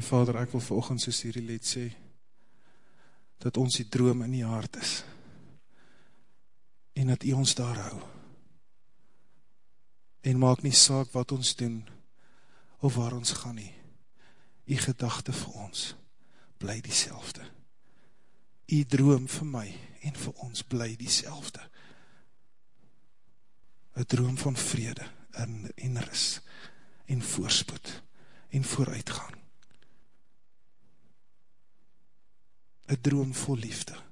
En vader, ek wil verochend soos hierdie let sê, dat ons die droom in die hart is, en dat u ons daar hou, en maak nie saak wat ons doen, of waar ons gaan nie, die gedachte vir ons, bly die selfde. Die droom vir my, en vir ons, bly die selfde. Een droom van vrede, en, en ris, en voorspoed, en vooruitgang. Een droom vol liefde.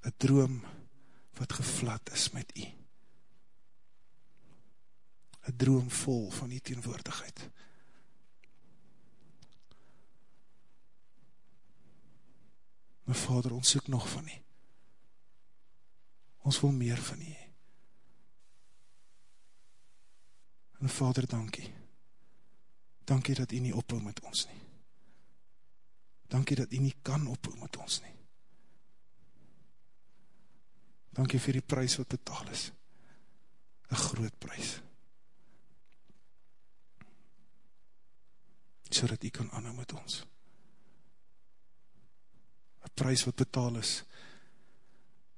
Een droom wat gevlat is met u. Een droom vol van die teenwoordigheid. My vader, ons soek nog van u. Ons wil meer van u. En vader, dankie. Dankie dat u nie ophou met ons nie. Dankie dat u nie kan ophou met ons nie. Dankie vir die prijs wat betaal is. Een groot prijs. So dat u kan anhou met ons. Een prijs wat betaal is,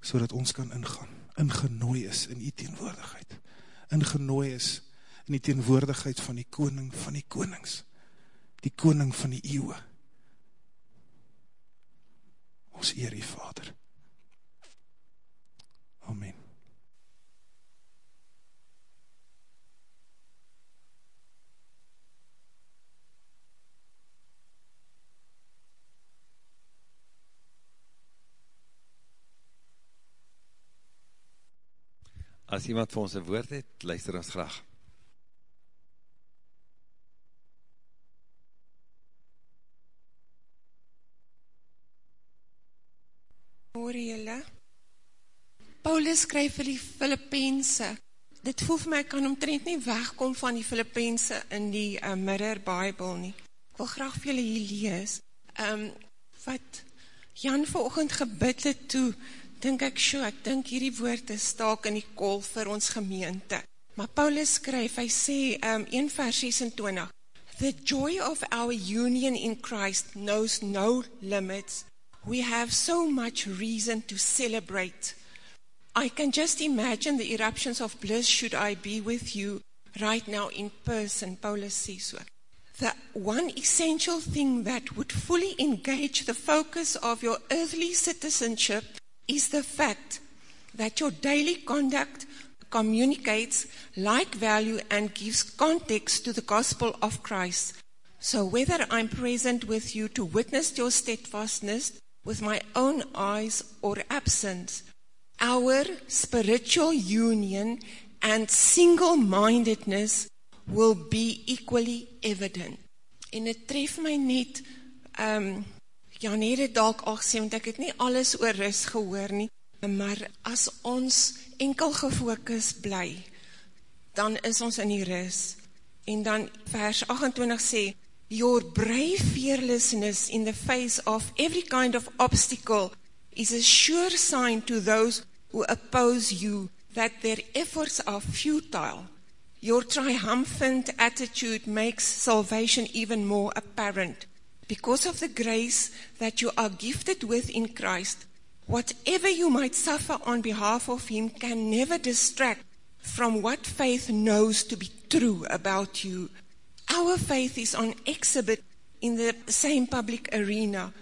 so ons kan ingaan, ingenooi is in die teenwoordigheid, ingenooi is in die teenwoordigheid van die koning van die konings, die koning van die eeuwe. Ons eer die Vader. Amen. As iemand vir ons een woord het, luister ons graag. Hoor jylle? Paulus skryf vir die Filippense. Dit voel vir my, kan omtrent nie wegkom van die Filippense in die uh, Mirror Bible nie. Ek wil graag vir jylle hier lees. Um, wat Jan verochend gebid het toe, dink ek so, ek dink hierdie woord is staak in die kol vir ons gemeente. Maar Paulus skryf, hy sê, um, 1 vers 26, The joy of our union in Christ knows no limits. We have so much reason to celebrate. I can just imagine the eruptions of bliss should I be with you right now in person, Paulus says. The one essential thing that would fully engage the focus of your earthly citizenship is the fact that your daily conduct communicates like value and gives context to the gospel of Christ. So whether I'm present with you to witness your steadfastness with my own eyes or absent, our spiritual union and single-mindedness will be equally evident. En het tref my net, um, Jan het het dalk al gesê, want ek het nie alles oor rus gehoor nie, maar as ons enkel gefokus bly, dan is ons in die rus. En dan vers 28 sê, Your brave fearlessness in the face of every kind of obstacle is a sure sign to those who oppose you that their efforts are futile. Your triumphant attitude makes salvation even more apparent. Because of the grace that you are gifted with in Christ, whatever you might suffer on behalf of Him can never distract from what faith knows to be true about you. Our faith is on exhibit in the same public arena.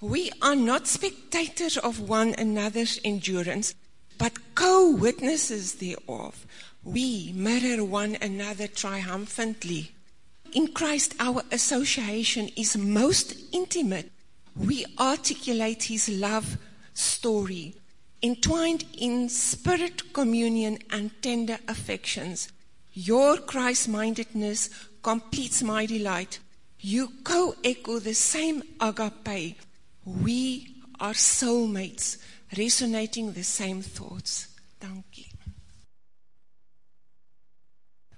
We are not spectators of one another's endurance, but co-witnesses thereof. We mirror one another triumphantly. In Christ, our association is most intimate. We articulate His love story, entwined in spirit communion and tender affections. Your Christ-mindedness completes my delight. You co-echo the same agape. We are soulmates, resonating the same thoughts. Dankie.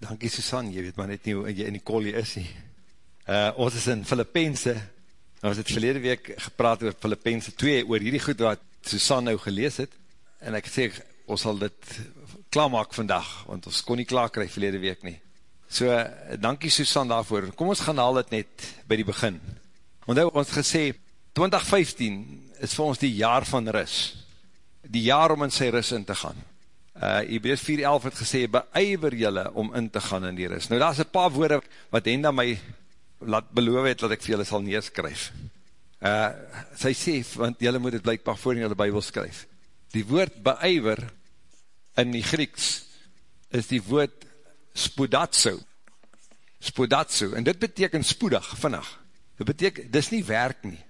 Dankie Susan, jy weet maar net nie hoe jy in die kolie is nie. Uh, ons is in Filippense, ons het verlede week gepraat oor Filippense 2, oor hierdie goed wat Susan nou gelees het, en ek sê, ons sal dit klaarmaak vandag, want ons kon nie klaar kry verlede week nie. So, dankie Susan daarvoor. Kom ons gaan haal dit net by die begin. Want ons gesê, 2015 is vir ons die jaar van ris. Die jaar om in sy ris in te gaan. Uh, Hebreus 4.11 het gesê, beijver jylle om in te gaan in die ris. Nou daar is een paar woorde wat Henda my laat beloof het, dat ek vir jylle sal neerskryf. Uh, sy sê, want jylle moet het blijkbaar voor in jylle bybel skryf. Die woord beijver in die Grieks is die woord spodatso. Spodatso. En dit beteken spoedig, vinnig. Dit beteken, dit is nie werk nie.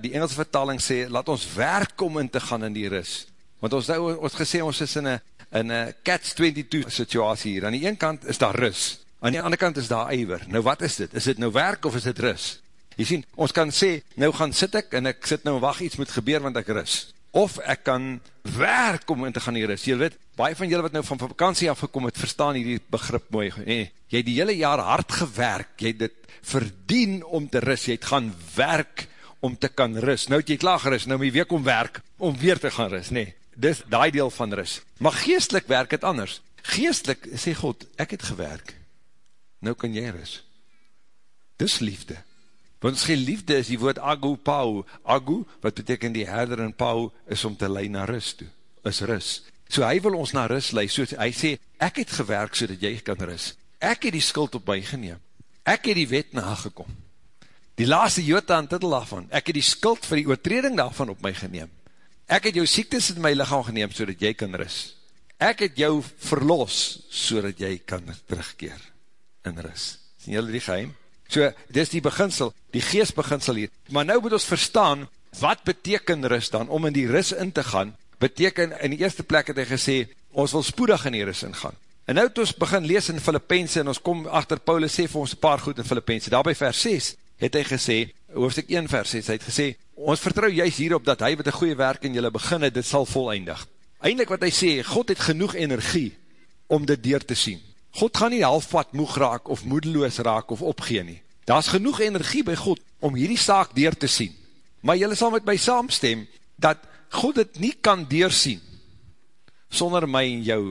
Die Engelse vertaling sê, laat ons werk om in te gaan in die ris. Want ons, nou, ons gesê, ons is in een, in een catch-22 situasie hier. Aan die ene kant is daar ris. Aan die andere kant is daar eiwer. Nou wat is dit? Is dit nou werk of is dit ris? Jy sien, ons kan sê, nou gaan sit ek en ek sit nou en wacht iets moet gebeur want ek ris of ek kan werk om in te gaan hier is. Jy weet, baie van julle wat nou van vakantie afgekom het, verstaan hier die begrip mooi. Nee, jy het die hele jaar hard gewerk, jy het dit verdien om te ris, jy het gaan werk om te kan ris. Nou het jy klaar geris, nou moet jy weer kom werk om weer te gaan ris. Nee, dis die deel van ris. Maar geestelik werk het anders. Geestelik sê God, ek het gewerk, nou kan jy ris. Dis liefde. Want ons liefde is die woord agu pau. Agu, wat beteken die herder en pau, is om te lei na rust toe. Is rust. So hy wil ons na rust lei. So hy sê, ek het gewerk so dat jy kan rust. Ek het die skuld op my geneem. Ek het die wet nagekom. Die laaste jota aan titel daarvan. Ek het die skuld vir die oortreding daarvan op my geneem. Ek het jou siektes in my lichaam geneem so jy kan rust. Ek het jou verlos so jy kan terugkeer in rust. Sien julle die geheim? So, dit is die beginsel, die geest beginsel hier. Maar nou moet ons verstaan, wat beteken ris dan, om in die ris in te gaan, beteken, in die eerste plek het hy gesê, ons wil spoedig in die ris ingaan. En nou het ons begin lees in Filippense, en ons kom achter Paulus sê vir ons paar goed in Filippense, daarby vers 6, het hy gesê, hoofdstuk 1 vers 6, hy het gesê, ons vertrouw juist hierop, dat hy met een goeie werk in julle begin het, dit sal volleindig. Eindelijk wat hy sê, God het genoeg energie, om dit deur te sien. God gaan nie halfvat moeg raak, of moedeloos raak, of opgeen nie. Daar is genoeg energie by God, om hierdie saak deur te sien. Maar jylle sal met my saamstem, dat God het nie kan deursien, sonder my en jou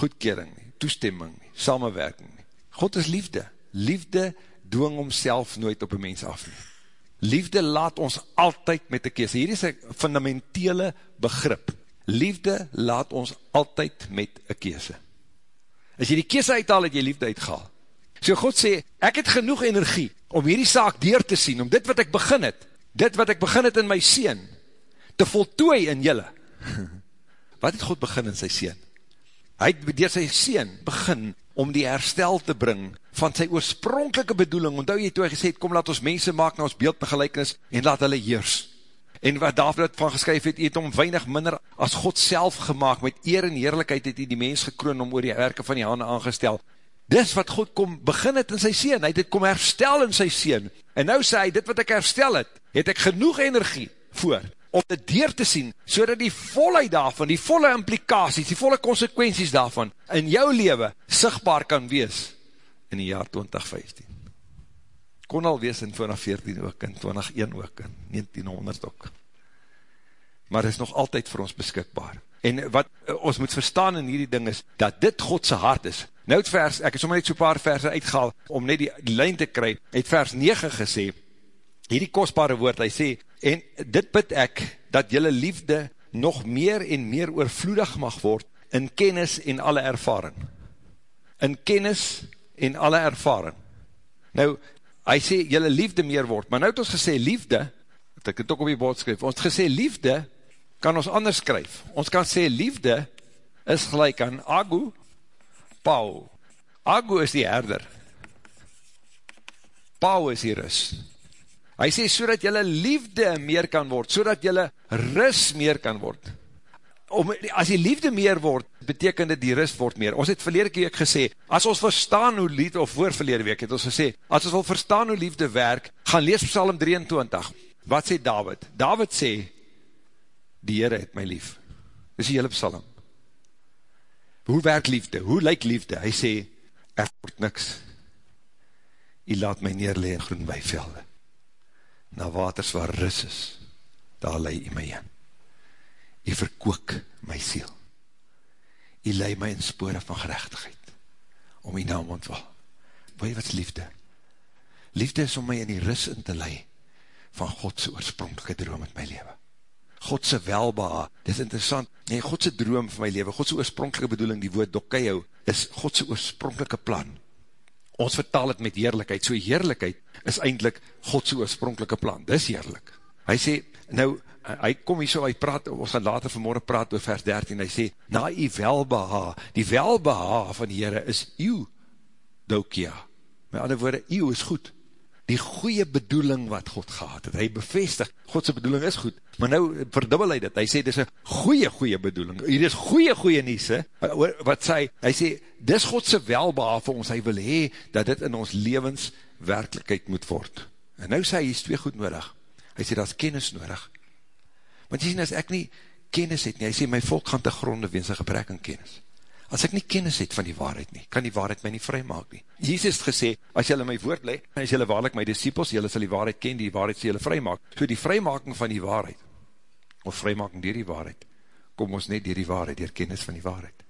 goedkering nie, toestemming nie, samenwerking nie. God is liefde. Liefde doong homself nooit op een mens af nie. Liefde laat ons altyd met die kese. Hier is een fundamentele begrip. Liefde laat ons altyd met een kese. As jy die kies uithaal, het jy liefde uitgehaal. So God sê, ek het genoeg energie om hierdie saak deur te sien, om dit wat ek begin het, dit wat ek begin het in my sien, te voltooi in julle. Wat het God begin in sy sien? Hy het door sy sien begin om die herstel te bring van sy oorspronkelike bedoeling. Onthou jy toe hy gesê het, kom laat ons mense maak na ons beeld en gelijkenis en laat hulle heers. En wat David van geskryf het, het om weinig minder as God self gemaakt, met eer en heerlijkheid het hy die mens gekroon om oor die werke van die handen aangestel. Dis wat God kom begin het in sy seen, hy het dit kom herstel in sy seen. En nou sê hy, dit wat ek herstel het, het ek genoeg energie voor, om dit deur te sien, so dat die volheid daarvan, die volle implikaties, die volle consequenties daarvan, in jou leven, sigtbaar kan wees, in die jaar 2015 kon al wees in 2014 ook, in 2001 ook, in 1900 ook. Maar is nog altyd vir ons beskikbaar. En wat uh, ons moet verstaan in hierdie ding is, dat dit Godse hart is. Nou het vers, ek het sommer net so paar verse uitgehaal, om net die, die lijn te kry, het vers 9 gesê, hierdie kostbare woord, hy sê, en dit bid ek, dat jylle liefde nog meer en meer oorvloedig mag word, in kennis en alle ervaring. In kennis en alle ervaring. Nou, hy sê, jylle liefde meer word, maar nou het ons gesê, liefde, het ek het ook op die bord skryf, ons gesê, liefde, kan ons anders skryf, ons kan sê, liefde, is gelijk aan agu, pau, agu is die herder, pau is die ris, hy sê, so dat jylle liefde meer kan word, so dat jylle ris meer kan word, om, as die liefde meer word, beteken dit die rust word meer. Ons het verlede week gesê, as ons verstaan hoe liefde, of voor verlede week het ons gesê, as ons wil verstaan hoe liefde werk, gaan lees Psalm 23. Wat sê David? David sê, die Heere het my lief. Dis die hele psalm. Hoe werk liefde? Hoe lyk liefde? Hy sê, er word niks. Hy laat my neerlee in groen weivelde. Na waters waar ris is, daar lei hy my in. Hy verkook my siel. jy lei my in spore van gerechtigheid, om jy naam ontwal. Jy wat is liefde? Liefde is om my in die ris in te lei, van Godse oorspronkelike droom met my leven. Godse welbeha, dit is interessant, nee, Godse droom van my leven, Godse oorspronkelike bedoeling, die woord dokkeio, is Godse oorspronkelike plan. Ons vertaal het met heerlijkheid, so heerlijkheid is eindelijk Godse oorspronkelike plan, dis heerlijk. Hy sê, nou, hy kom hier so, hy praat, ons gaan later vanmorgen praat oor vers 13, hy sê, na die welbeha, die welbeha van die Heere is uw dokia. Met ander woorde, uw is goed. Die goeie bedoeling wat God gehad het. Hy bevestig, Godse bedoeling is goed. Maar nou verdubbel hy dit. Hy sê, dit is een goeie, goeie bedoeling. Hier is goeie, goeie nies. He. Wat sê hy? Sê, dit is Godse welbeha vir ons. Hy wil hee, dat dit in ons levens werkelijkheid moet word. En nou sê hy, is twee goed nodig. Hy sê, dat is kennis nodig. Want jy sê, as ek nie kennis het nie, hy sê, my volk gaan te gronde weens een gebrek aan kennis. As ek nie kennis het van die waarheid nie, kan die waarheid my nie vry maak nie. Jesus het gesê, as jylle my woord le, as jylle waarlik my disciples, jylle sal die waarheid ken, die waarheid sal jylle vry maak. So die vrymaking van die waarheid, of vrymaking dier die waarheid, kom ons net dier die waarheid, dier kennis van die waarheid.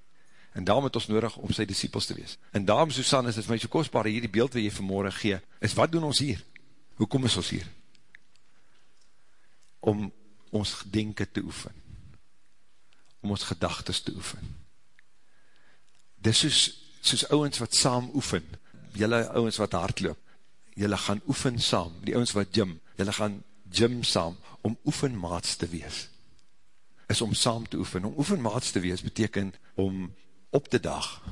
En daarom het ons nodig om sy disciples te wees. En daarom, Susanne, is het my so kostbaar, hier die beeld wat jy vanmorgen gee, is wat doen ons hier? Hoe kom ons hier? Om ons denken te oefen. Om ons gedagtes te oefen dis soos, soos ouwens wat saam oefen, jylle ouwens wat hardloop, jylle gaan oefen saam, die ouwens wat gym, jylle gaan gym saam, om oefenmaats te wees, is om saam te oefen, om oefenmaats te wees, beteken om op de dag,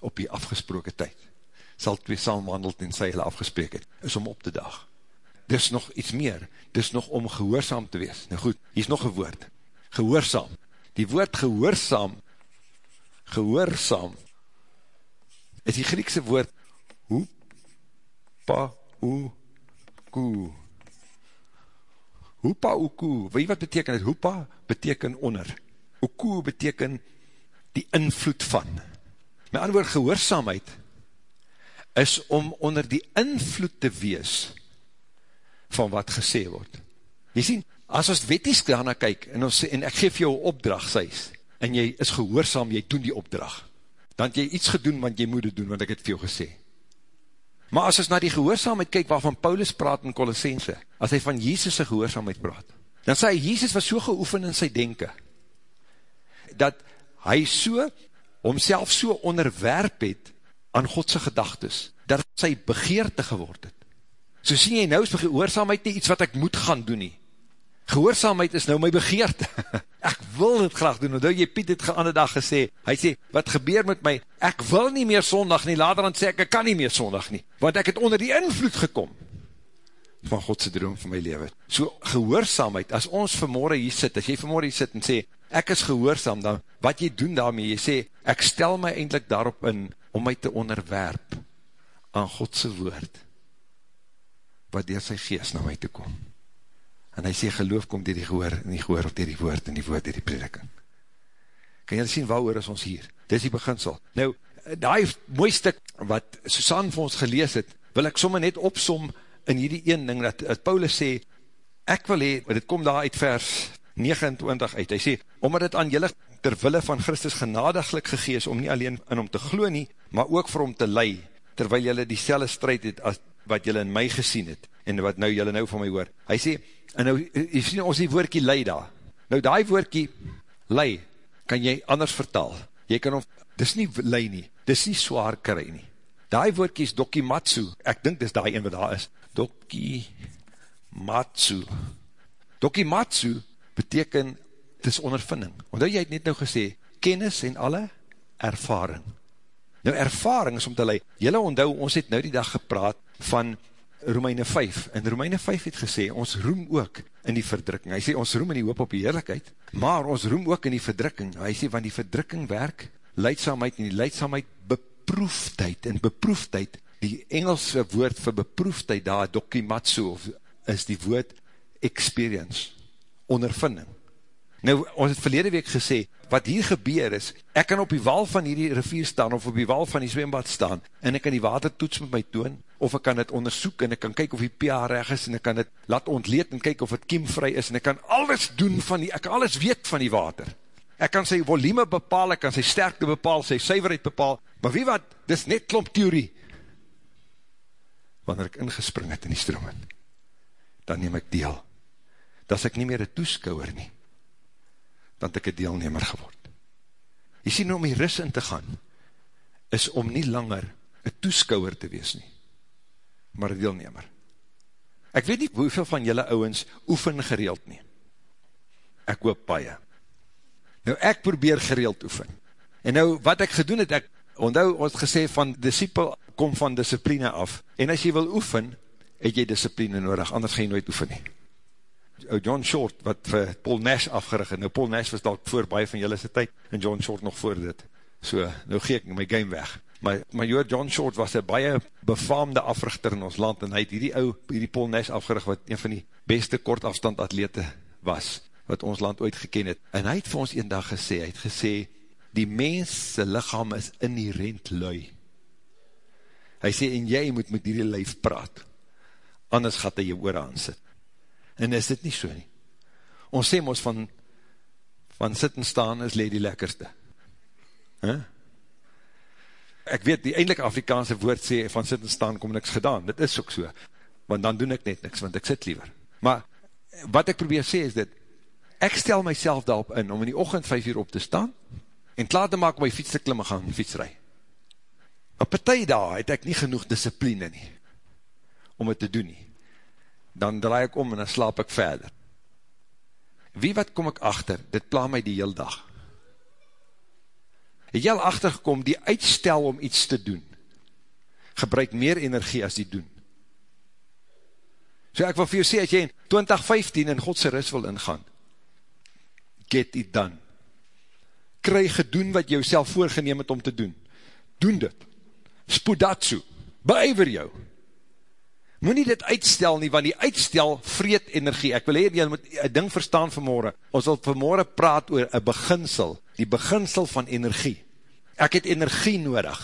op die afgesproken tyd, sal twee saam wandelt en sy hulle afgesprek het, is om op de dag, dis nog iets meer, dis nog om gehoorzaam te wees, nou goed, hier is nog een woord, gehoorzaam, die woord gehoorzaam, gehoorzaam, is die Griekse woord. Hoepa uku, weet wat beteken het? Hoepa beteken onder. Uku beteken die invloed van. My ander woord, gehoorzaamheid is om onder die invloed te wees van wat gesê word. Jy sien, as ons weties daarna kyk, en, ons, en ek geef jou opdracht, sê en jy is gehoorzaam, jy doen die opdracht, dan het jy iets gedoen, want jy moet het doen, want ek het veel gesê. Maar as ons na die gehoorzaamheid kyk, waarvan Paulus praat in Colossense, as hy van Jesus' gehoorzaamheid praat, dan sê hy, Jesus was so geoefen in sy denken, dat hy so, homself so onderwerp het, aan Godse gedagtes, dat sy begeerte geword het. So sien jy nou, is gehoorzaamheid nie iets wat ek moet gaan doen nie, gehoorzaamheid is nou my begeerte. ek wil dit graag doen, want jy Piet het geande dag gesê, hy sê, wat gebeur met my, ek wil nie meer sondag nie, later dan sê ek, ek kan nie meer sondag nie, want ek het onder die invloed gekom, van Godse droom van my leven. So gehoorzaamheid, as ons vanmorgen hier sit, as jy vanmorgen hier sit en sê, ek is gehoorzaam, dan wat jy doen daarmee, jy sê, ek stel my eindelijk daarop in, om my te onderwerp, aan Godse woord, wat door sy geest na my te kom en hy sê geloof kom dier die gehoor, en die gehoor op dier die woord, en die woord dier die prediking. Kan jy sien, waar is ons hier? Dit is die beginsel. Nou, die mooi stuk wat Susan vir ons gelees het, wil ek somme net opsom in hierdie een ding, dat, dat Paulus sê, ek wil hee, dit kom daar uit vers 29 uit, hy sê, omdat het aan julle terwille van Christus genadiglik gegees, om nie alleen in hom te glo nie, maar ook vir hom te lei, terwyl julle die selle strijd het, as wat julle in my gesien het, en wat nou julle nou van my hoor. Hy sê, En nou, jy sien ons die woordkie lei daar. Nou die woordkie lei, kan jy anders vertaal. Jy kan om, dis nie lei nie, dis nie zwaar kry nie. Die woordkie is dokimatsu, ek dink dis die een wat daar is. Dokimatsu. Dokimatsu beteken, dis ondervinding. Want jy het net nou gesê, kennis en alle ervaring. Nou ervaring is om te lei, jylle onthou, ons het nou die dag gepraat van Romeine 5, en Romeine 5 het gesê, ons roem ook in die verdrukking, hy sê, ons roem in die hoop op die heerlijkheid, maar ons roem ook in die verdrukking, hy sê, want die verdrukking werk, leidsamheid en die leidsamheid beproefdheid, en beproefdheid, die Engelse woord vir beproefdheid daar, dokimatsu, is die woord experience, ondervinding. Nou, ons het verlede week gesê, wat hier gebeur is, ek kan op die wal van hierdie rivier staan, of op die wal van die zwembad staan, en ek kan die water toets met my toon, of ek kan het onderzoek, en ek kan kyk of die pH reg is, en ek kan het laat ontleed, en kyk of het kiemvry is, en ek kan alles doen van die, ek kan alles weet van die water. ek kan sy volume bepaal, ek kan sy sterkte bepaal, sy syverheid bepaal, maar wie wat, dis net klomp theorie. Wanneer ek ingespring het in die stroom dan neem ek deel. Dat ek nie meer een toeskouwer nie, dan het ek een deelnemer geword. Jy sien, om die ris in te gaan, is om nie langer een toeskouwer te wees nie, maar een deelnemer. Ek weet nie hoeveel van julle ouwens oefen gereeld nie. Ek hoop paie. Nou ek probeer gereeld oefen. En nou wat ek gedoen het, ek onthou ons gesê van disciple kom van discipline af. En as jy wil oefen, het jy discipline nodig, anders gaan jy nooit oefen nie. John Short, wat vir Paul Nash afgerig het, nou Paul Nash was dalk voor baie van julle sy tyd, en John Short nog voor dit. So, nou gee ek my game weg. Maar, maar joh, John Short was een baie befaamde africhter in ons land, en hy het hierdie ou, hierdie Paul Nash afgerig, wat een van die beste kortafstand atlete was wat ons land ooit geken het. En hy het vir ons een dag gesê, hy het gesê, die mense lichaam is inherent lui. Hy sê, en jy moet met die lijf praat, anders gaat hy jou oor aan sit. En is dit nie so nie. Ons sê ons van, van sit en staan is leed die lekkerste. Huh? Ek weet, die eindelike Afrikaanse woord sê, van sit en staan kom niks gedaan. Dit is ook so. Want dan doen ek net niks, want ek sit liever. Maar, wat ek probeer sê is dit, ek stel myself daarop in, om in die ochend vijf uur op te staan, en klaar te maak om my fiets te klim en gaan fietsrij. Maar partij daar het ek nie genoeg discipline nie, om het te doen nie. Dan draai ek om en dan slaap ek verder. Wie wat kom ek achter, dit pla my die heel dag. Het jy al achtergekom, die uitstel om iets te doen, gebruik meer energie as die doen. So ek wil vir jou sê, as jy in 2015 in Godse ris wil ingaan, get it done. Kry gedoen wat jy jouself voorgeneem het om te doen. Doen dit. Spoed dat so. Beijver jou. Moet nie dit uitstel nie, want die uitstel vreet energie. Ek wil hier, jy moet een ding verstaan vanmorgen. Ons wil vanmorgen praat oor een beginsel. Die beginsel van energie. Ek het energie nodig.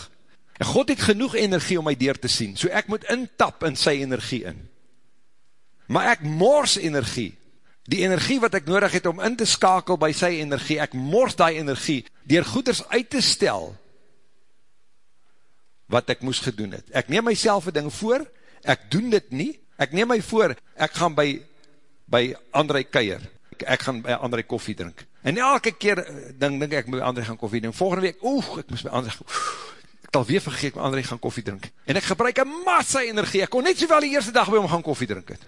En God het genoeg energie om my deur te sien. So ek moet intap in sy energie in. Maar ek mors energie die energie wat ek nodig het om in te skakel by sy energie, ek mors die energie, dier goeders uit te stel, wat ek moes gedoen het. Ek neem myself een ding voor, ek doen dit nie, ek neem my voor, ek gaan by, by André Keier, ek, ek gaan by André koffie drink, en elke keer, ding, ding ek by André gaan koffie drink, volgende week, oeh, ek moes by André gaan, ek het alweer vergeet, by André gaan koffie drink, en ek gebruik een massa energie, ek kon net soveel die eerste dag by hom gaan koffie drink het,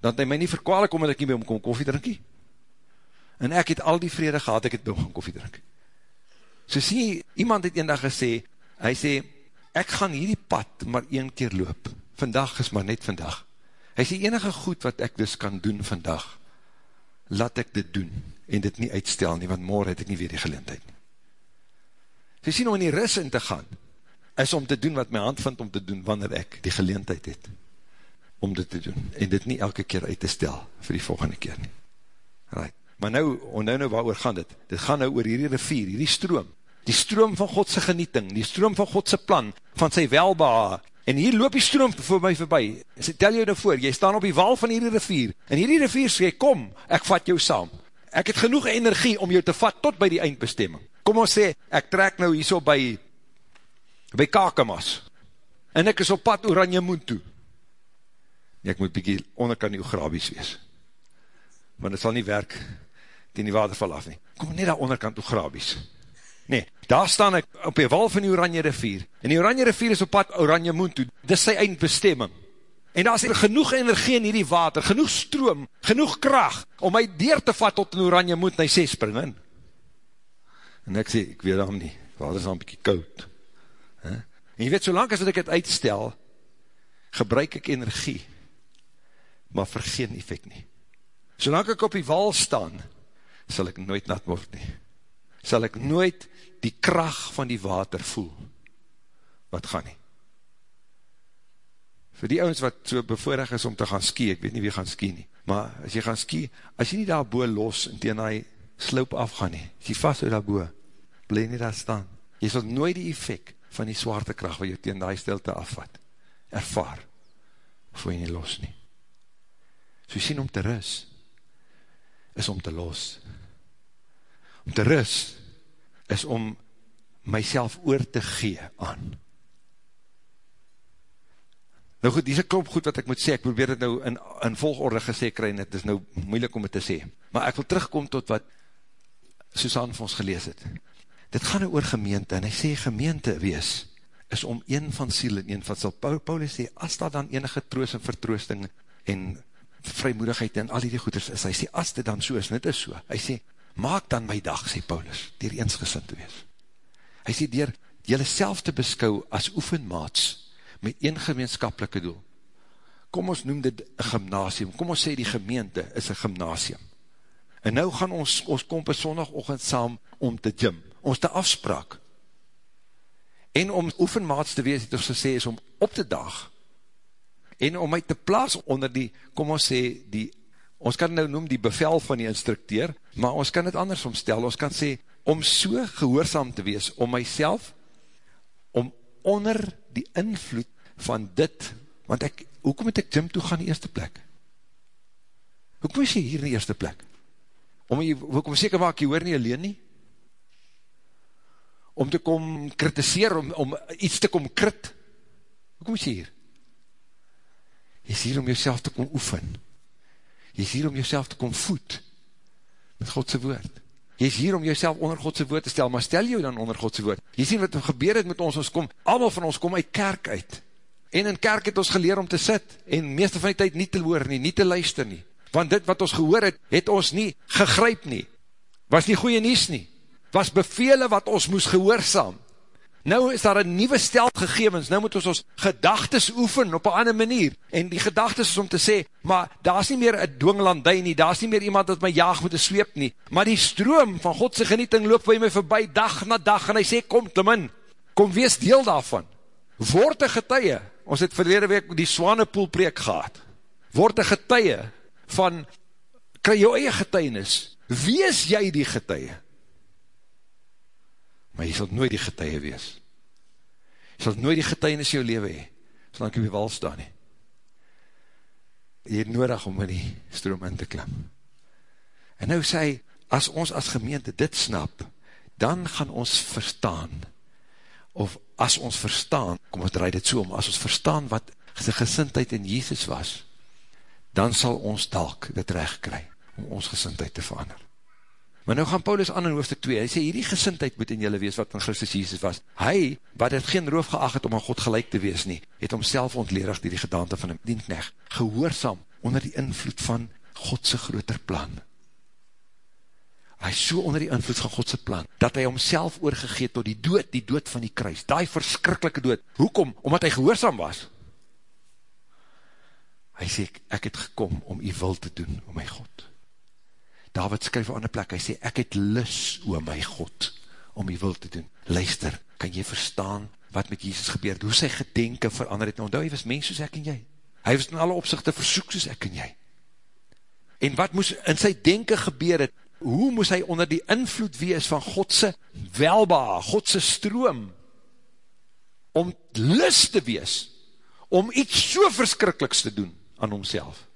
dan het hy my nie verkwalik omdat ek nie by hom kom koffie drinkie. En ek het al die vrede gehad, ek het by hom gaan koffie drink. So sê, iemand het een dag gesê, hy sê, ek gaan hierdie pad maar een keer loop. Vandag is maar net vandag. Hy sê, enige goed wat ek dus kan doen vandag, laat ek dit doen, en dit nie uitstel nie, want morgen het ek nie weer die geleentheid nie. Sy sê, om in die ris in te gaan, is om te doen wat my hand vind om te doen, wanneer ek die geleentheid het om dit te doen, en dit nie elke keer uit te stel, vir die volgende keer nie. Right. Maar nou, nou nou waar gaan dit? Dit gaan nou oor hierdie rivier, hierdie stroom, die stroom van Godse genieting, die stroom van Godse plan, van sy welbeha, en hier loop die stroom voor my voorbij, tel jou nou voor, jy staan op die wal van hierdie rivier, en hierdie rivier sê, kom, ek vat jou saam, ek het genoeg energie om jou te vat tot by die eindbestemming, kom ons sê, ek trek nou hier so by, by Kakamas, en ek is op pad Oranje Moen toe, nee, ek moet bykie onderkant die grabies wees, want het sal nie werk in die waterval af nie, kom net daar onderkant die grabies, nee, daar staan ek op die wal van die Oranje rivier, en die Oranje rivier is op pad Oranje Moen toe, dis sy eindbestemming, en daar is genoeg energie in hierdie water, genoeg stroom, genoeg kracht, om my deur te vat tot in Oranje Moen, en hy sê, spring in, en ek sê, ek weet daarom nie, water is al een bykie koud, en jy weet, solang as ek het uitstel, gebruik ek energie, maar vir geen effect nie. Zolang ek op die wal staan, sal ek nooit nat word nie. Sal ek nooit die kracht van die water voel. Wat gaan nie. Voor die ouwens wat so bevoorig is om te gaan ski, ek weet nie wie gaan ski nie, maar as jy gaan ski, as jy nie daar boe los en tegen die sloop afgaan nie, as jy vast uit daar boe, bly nie daar staan. Jy sal nooit die effect van die zwaartekracht wat jy tegen die stilte afvat, ervaar, voor jy nie los nie. So jy sien om te rus, is om te los. Om te rus, is om myself oor te gee aan. Nou goed, die is klop goed wat ek moet sê, ek probeer het nou in, in volgorde gesê kry, en het is nou moeilik om het te sê. Maar ek wil terugkom tot wat Susan vir ons gelees het. Dit gaan nou oor gemeente, en hy sê gemeente wees, is om een van siel en een van siel. Paulus sê, as daar dan enige troos en vertroosting en vrymoedigheid en al die goeders is, hy sê, as dit dan so is, en dit is so, hy sê, maak dan my dag, sê Paulus, dier eensgesind te wees. Hy sê, dier jylle self te beskou as oefenmaats, met een gemeenskapelike doel. Kom ons noem dit gymnasium, kom ons sê die gemeente is een gymnasium. En nou gaan ons, ons kom per sondagochtend saam om te gym, ons te afspraak. En om oefenmaats te wees, het ons gesê, is om op te dag, en om my te plaas onder die, kom ons sê, die, ons kan nou noem die bevel van die instructeer, maar ons kan het anders omstel, ons kan sê, om so gehoorzaam te wees, om myself, om onder die invloed van dit, want ek, hoekom het ek gym toe gaan in die eerste plek? Hoekom is jy hier in die eerste plek? Om jy, hoekom seker maak jy hoor nie alleen nie? Om te kom kritiseer, om, om iets te kom krit? Hoekom is jy hier? Jy is hier om jyself te kom oefen. Jy is hier om jyself te kom voed met Godse woord. Jy is hier om jyself onder Godse woord te stel, maar stel jy dan onder Godse woord. Jy sien wat gebeur het met ons, ons kom, allemaal van ons kom uit kerk uit. En in kerk het ons geleer om te sit, en meeste van die tijd nie te hoor nie, nie te luister nie. Want dit wat ons gehoor het, het ons nie gegryp nie. Was nie goeie nies nie. Was bevele wat ons moes gehoorzaam. Nou is daar een nieuwe stel gegevens, nou moet ons ons gedagtes oefen op een ander manier, en die gedagtes is om te sê, maar daar is nie meer een dwinglandij nie, daar is nie meer iemand dat my jaag moet zweep nie, maar die stroom van Godse genieting loop by my voorbij dag na dag, en hy sê, kom te min, kom wees deel daarvan, word een getuie, ons het verlede week die Swanepoel preek gehad, word een getuie van, kry jou eie getuienis, wees jy die getuie, maar jy sal nooit die getuie wees. Jy sal nooit die getuienis in jou leven hee, sal ek op die wal staan hee. Jy het nodig om in die stroom in te klim. En nou sê hy, as ons as gemeente dit snap, dan gaan ons verstaan, of as ons verstaan, kom ons draai dit so om, as ons verstaan wat sy gesintheid in Jesus was, dan sal ons dalk dit recht kry, om ons gesintheid te verander. Maar nou gaan Paulus aan in hoofdstuk 2, hy sê, hierdie gesintheid moet in julle wees wat van Christus Jesus was. Hy, wat het geen roof geacht het om aan God gelijk te wees nie, het homself ontledig die die gedaante van een dienknecht, gehoorsam onder die invloed van Godse groter plan. Hy is so onder die invloed van Godse plan, dat hy homself oorgegeet tot die dood, die dood van die kruis, die verskrikkelike dood. Hoekom? Omdat hy gehoorsam was. Hy sê, ek het gekom om die wil te doen, om my God. David skryf op ander plek, hy sê, ek het lis, o my God, om die wil te doen. Luister, kan jy verstaan wat met Jesus gebeur, hoe sy gedenke verander het, nou onthou, hy was mens soos ek en jy. Hy was in alle opzichte versoek soos ek en jy. En wat moes in sy denke gebeur het, hoe moes hy onder die invloed wees van Godse welba, Godse stroom, om lis te wees, om iets so verskrikkeliks te doen aan homself.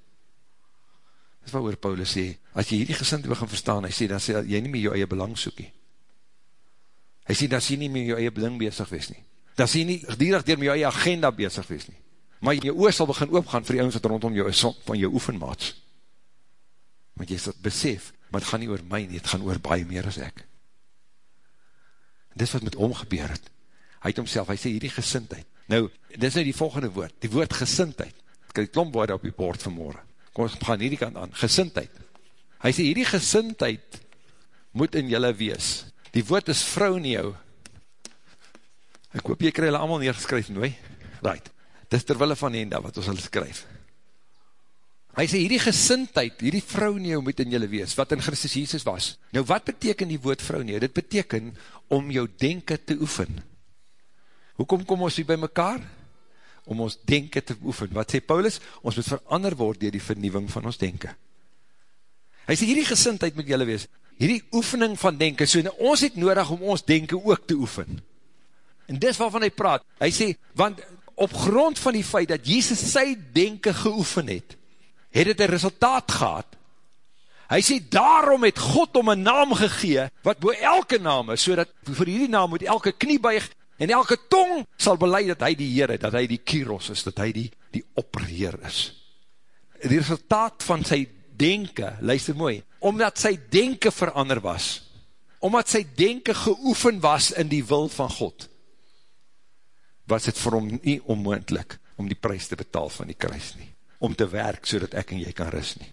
Dit is wat oor Paulus sê, as jy hierdie gesind begin verstaan, hy sê, dan sê jy nie meer jou eie belang soekie. Hy sê, dan sê nie meer jou eie belang bezig wees nie. Dan sê nie gedierig dier met jou eie agenda bezig wees nie. Maar jou oor sal begin oopgaan vir die ouwens wat rondom jou is, van jou oefenmaats. Want jy sal besef, maar het gaan nie oor my nie, het gaan oor baie meer as ek. Dit wat met hom gebeur het. Hy het homself, hy sê hierdie gesintheid. Nou, dit is nou die volgende woord, die woord gesintheid. Ek het die klomp woorde op die bord vanmorgen kom ons gaan hierdie kant aan, gesintheid. Hy sê, hierdie gesintheid moet in julle wees. Die woord is vrou in jou. Ek hoop jy kry hulle allemaal neergeskryf, nooi? Right. Dit is terwille van Henda wat ons hulle skryf. Hy sê, hierdie gesintheid, hierdie vrou in jou moet in julle wees, wat in Christus Jesus was. Nou, wat beteken die woord vrou in jou? Dit beteken om jou denken te oefen. Hoekom kom ons hier by mekaar? Om ons denken te oefen. Wat sê Paulus? Ons moet verander word dier die vernieuwing van ons denken. Hy sê, hierdie gesintheid moet jylle wees, hierdie oefening van denken, so ons het nodig om ons denken ook te oefen. En dis waarvan hy praat. Hy sê, want op grond van die feit dat Jesus sy denken geoefen het, het het een resultaat gehad. Hy sê, daarom het God om een naam gegee, wat boe elke naam is, so dat vir hierdie naam moet elke knie buig, en elke tong sal beleid dat hy die Heer dat hy die Kyros is, dat hy die, die opperheer is. Die resultaat van sy denken, luister mooi, omdat sy denken verander was, omdat sy denken geoefen was in die wil van God, was het vir hom nie onmoendlik om die prijs te betaal van die kruis nie, om te werk so dat ek en jy kan ris nie.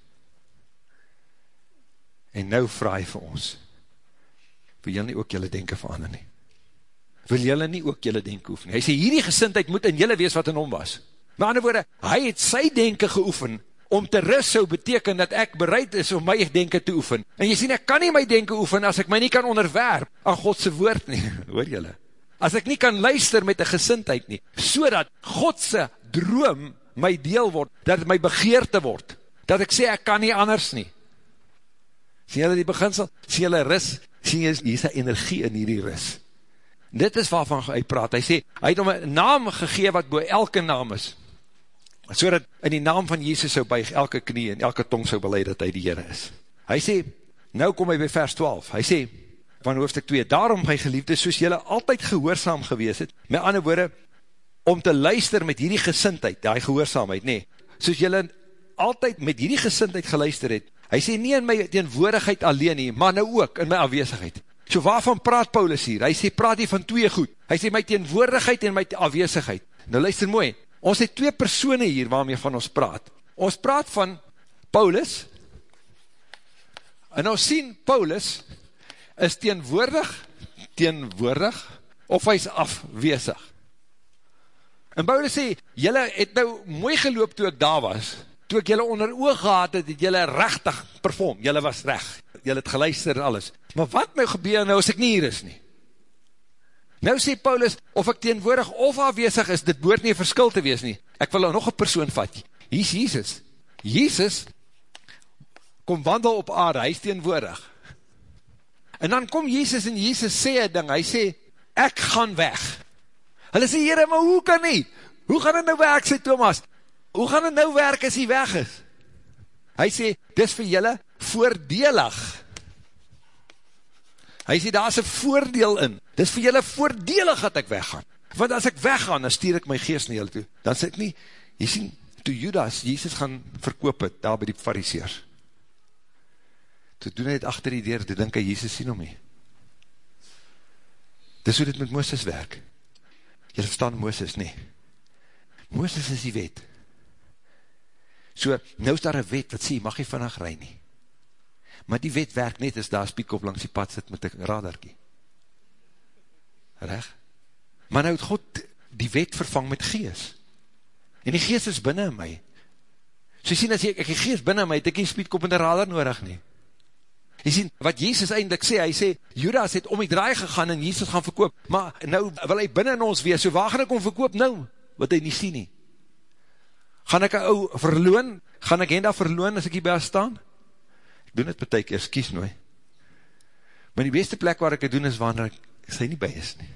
En nou vraag hy vir ons, wil jylle nie ook jylle denken verander nie? Wil jylle nie ook jylle denken oefen? Hy sê, hierdie gesintheid moet in jylle wees wat in hom was. Maar ander woorde, hy het sy denken geoefen, om te ris sou beteken dat ek bereid is om my denken te oefen. En jy sê, ek kan nie my denken oefen as ek my nie kan onderwerp aan Godse woord nie. Hoor jylle? As ek nie kan luister met een gesintheid nie, so dat Godse droom my deel word, dat het my begeerte word, dat ek sê, ek kan nie anders nie. Sien jylle die beginsel? Sien jylle ris? Sien jylle, hier is die energie in hierdie ris. Dit is waarvan hy praat. Hy sê, hy het om een naam gegee wat boe elke naam is. So dat in die naam van Jezus sou buig elke knie en elke tong sou beleid dat hy die Heere is. Hy sê, nou kom hy by vers 12. Hy sê, van hoofdstuk 2, daarom my geliefde, soos jylle altyd gehoorzaam gewees het, met ander woorde, om te luister met hierdie gesintheid, die gehoorzaamheid, nee, soos jylle altyd met hierdie gesintheid geluister het, Hy sê nie in my teenwoordigheid alleen nie, maar nou ook in my afwezigheid. So waarvan praat Paulus hier? Hy sê praat hier van twee goed. Hy sê my teenwoordigheid en my afwezigheid. Nou luister mooi, ons het twee persone hier waarmee van ons praat. Ons praat van Paulus, en ons sien Paulus is teenwoordig, teenwoordig, of hy is afwezig. En Paulus sê, jylle het nou mooi geloop toe ek daar was, toe ek jylle onder oog gehad het, het jylle rechtig perform, jylle was recht, jylle het geluister en alles. Maar wat my gebeur nou as ek nie hier is nie? Nou sê Paulus, of ek teenwoordig of afwezig is, dit boort nie verskil te wees nie. Ek wil nou nog een persoon vat. Hier is Jesus. Jesus kom wandel op aarde, hy is teenwoordig. En dan kom Jesus en Jesus sê een ding, hy sê, ek gaan weg. Hulle sê, Heere, maar hoe kan nie? Hoe gaan het nou werk, sê Thomas? hoe gaan het nou werk as hy weg is? Hy sê, dis vir julle voordelig. Hy sê, daar is een voordeel in. Dis vir julle voordelig dat ek weggaan. Want as ek weggaan, dan stuur ek my geest na julle toe. Dan sê ek nie, jy sien, toe Judas, Jesus gaan verkoop het, daar by die fariseers. Toe doen hy het achter die deur, toe denk hy, Jesus sien om hy. Dis hoe dit met Mooses werk. Jy verstaan Mooses nie. Mooses is die wet. So, nou is daar een wet wat sê, mag jy vannacht rij nie. Maar die wet werk net as daar spiek op langs die pad sit met een radarkie. Reg? Maar nou het God die wet vervang met gees. En die gees is binnen my. So jy sien, as ek, ek die gees binnen my, het ek nie spiek op met een radar nodig nie. Jy sien, wat Jezus eindelijk sê, hy sê, Judas het om die draai gegaan en Jezus gaan verkoop, maar nou wil hy binnen ons wees, so waar gaan ek om verkoop nou, wat hy nie sien nie gaan ek een ou verloon, gaan ek henda verloon as ek hier by staan? Doen het betek, eers kies nooit. Maar die beste plek waar ek het doen is wanneer ek sy nie by is nie.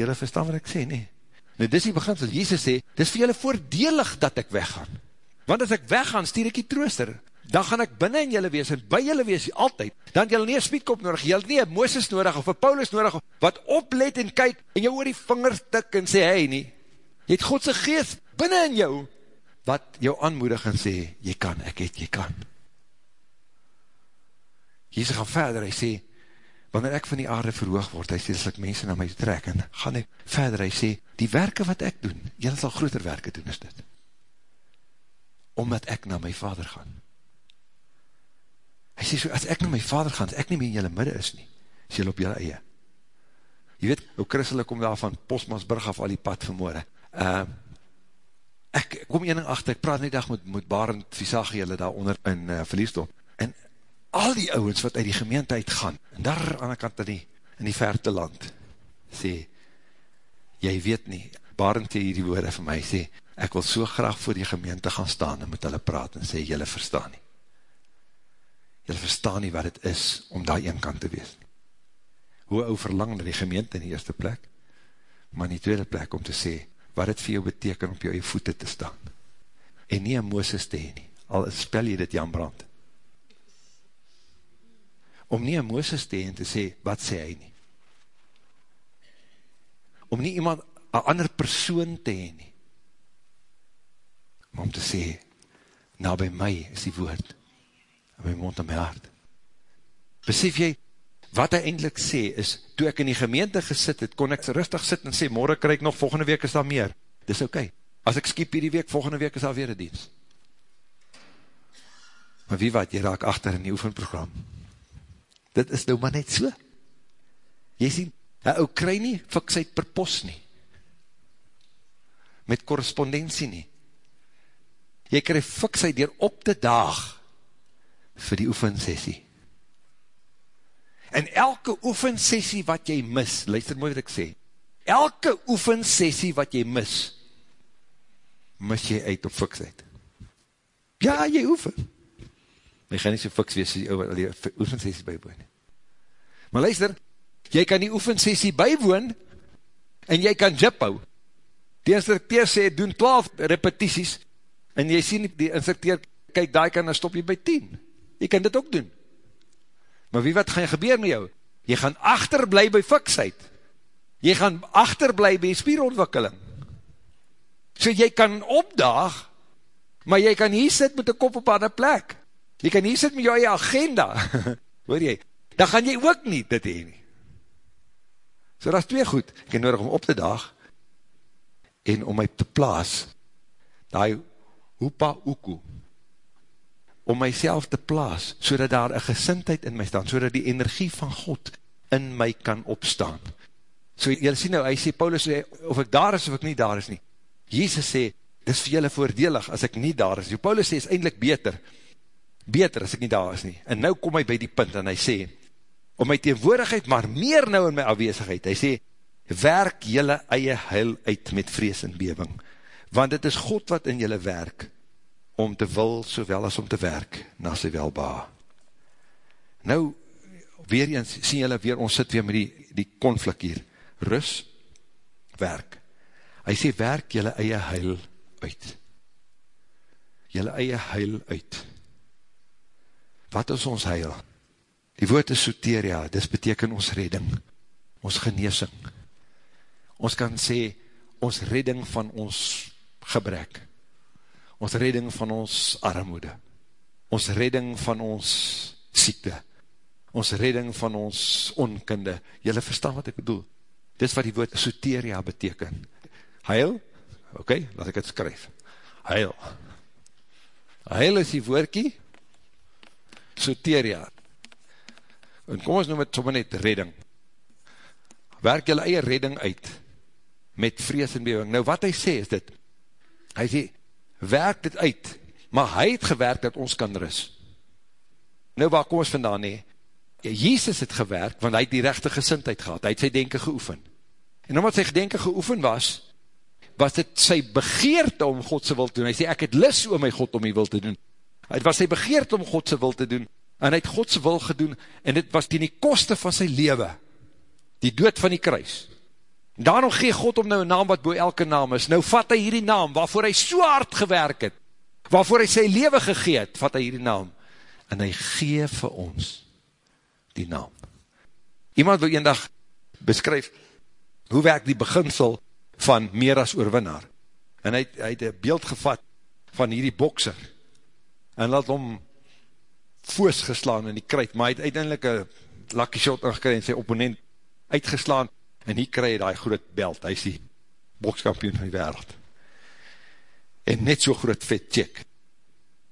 Julle verstaan wat ek sê, nie? Nou dis die beginsel, Jesus sê, dis vir julle voordelig dat ek weggaan. Want as ek weggaan, stuur ek die trooster. Dan gaan ek binnen in julle wees, en by julle wees, altyd. Dan het julle nie een spietkop nodig, julle nie een Mooses nodig, of een Paulus nodig, wat oplet en kyk, en jou oor die vingers tik en sê, hey nie, jy het Godse geest binnen in jou, wat jou aanmoedig en sê, jy kan, ek het, jy kan. Jezus gaan verder, hy sê, wanneer ek van die aarde verhoog word, hy sê, as ek mense na my trek, en gaan ek verder, hy sê, die werke wat ek doen, jy sal groter werke doen, is dit. Omdat ek na my vader gaan. Hy sê, so, as ek na my vader gaan, as ek nie meer in jylle midde is nie, is jylle op jylle eie. Jy weet, hoe christelijk kom daar van Postmasburg af al die pad vanmorgen. Uh, ek kom een ding achter, ek praat nie dag met, met Barend Visage jylle daar onder in uh, Verliesdorp, en al die ouwens wat uit die gemeente uitgaan, en daar aan die kant in die, in die verte land, sê, jy weet nie, Barend sê hierdie woorde vir my, sê, ek wil so graag voor die gemeente gaan staan, en met hulle praat, en sê, jylle verstaan nie, jylle verstaan nie wat het is, om daar een kant te wees, hoe ou verlang na die gemeente in die eerste plek, maar in die tweede plek om te sê, wat het vir jou beteken om op jou voete te staan. En nie een Mooses te heen nie, al spel jy dit Jan Brand. Om nie een Mooses te heen te sê, wat sê hy nie? Om nie iemand, een ander persoon te heen nie. Maar om te sê, na by my is die woord, in my mond en my hart. Besef jy, wat hy eindelijk sê, is, toe ek in die gemeente gesit het, kon ek rustig sit en sê, morgen krijg ek nog, volgende week is daar meer. Dis. Okay. As ek skiep hierdie week, volgende week is daar weer een dienst. Maar wie wat, jy raak achter in die oefenprogram. Dit is nou maar net so. Jy sien, hy ou kry nie fiksheid per pos nie. Met korrespondentie nie. Jy kry fiksheid dier op te daag vir die oefensessie. En elke oefensessie wat jy mis, luister mooi wat ek sê, elke oefensessie wat jy mis, mis jy uit op fiksheid. Ja, jy oefen. Jy gaan nie so fiks wees as jy die oefensessie bijwoon. Maar luister, jy kan die oefensessie bijwoon, en jy kan jip hou. Die instructeer sê, doen 12 repetities, en jy sien die instructeer, kyk, daar kan, dan stop jy by 10. Jy kan dit ook doen. Maar wie wat gaan gebeur met jou? Jy gaan achterblij by fiksheid. Jy gaan achterblij by spierontwikkeling. So jy kan opdaag, maar jy kan hier sit met die kop op aan die plek. Jy kan hier sit met jou eie agenda. Hoor jy? Dan gaan jy ook nie dit heen nie. So dat is twee goed. Ek het nodig om op te daag en om my te plaas die hoepa oekoe om myself te plaas so dat daar een gesintheid in my staan, so dat die energie van God in my kan opstaan. So jy sien nou, hy sê, Paulus sê, of ek daar is of ek nie daar is nie. Jezus sê, dis vir julle voordelig as ek nie daar is. So Paulus sê, is eindelijk beter, beter as ek nie daar is nie. En nou kom hy by die punt en hy sê, om my teenwoordigheid, maar meer nou in my afwezigheid, hy sê, werk julle eie heil uit met vrees en bewing, want het is God wat in julle werk, om te wil, sowel as om te werk, na sy welba. Nou, weer eens, sien julle weer, ons sit weer met die, die konflik hier, rus, werk, hy sê, werk julle eie heil uit, julle eie heil uit, wat is ons heil? Die woord is soteria, dis beteken ons redding, ons geneesing. Ons kan sê, ons redding van ons gebrek, ons redding van ons armoede, ons redding van ons siekte, ons redding van ons onkunde. Julle verstaan wat ek bedoel? Dis wat die woord soteria beteken. Heil, ok, laat ek het skryf. Heil. Heil is die woordkie, soteria. En kom ons noem het sommer net redding. Werk jylle eie redding uit, met vrees en bewing. Nou wat hy sê is dit, hy sê, werk dit uit, maar hy het gewerk dat ons kan rus. Nou waar kom ons vandaan nie? Ja, Jezus het gewerk, want hy het die rechte gesintheid gehad, hy het sy denken geoefen. En omdat sy denken geoefen was, was dit sy begeerte om Godse wil te doen. Hy sê, ek het lis om my God om my wil te doen. Het was sy begeerte om Godse wil te doen, en hy het Godse wil gedoen, en dit was die nie koste van sy lewe, die dood van die kruis. Daarom gee God om nou een naam wat boe elke naam is, nou vat hy hierdie naam, waarvoor hy so hard gewerk het, waarvoor hy sy lewe gegeet, vat hy hierdie naam, en hy gee vir ons die naam. Iemand wil een dag beskryf, hoe werk die beginsel van meer as oorwinnaar, en hy, hy het een beeld gevat van hierdie bokser, en laat hom voos geslaan in die kruid, maar hy het uiteindelik een lucky shot ingekry en sy opponent uitgeslaan, en hier kry hy die groot belt, hy is die bokskampioen van die wereld. En net so groot vet check.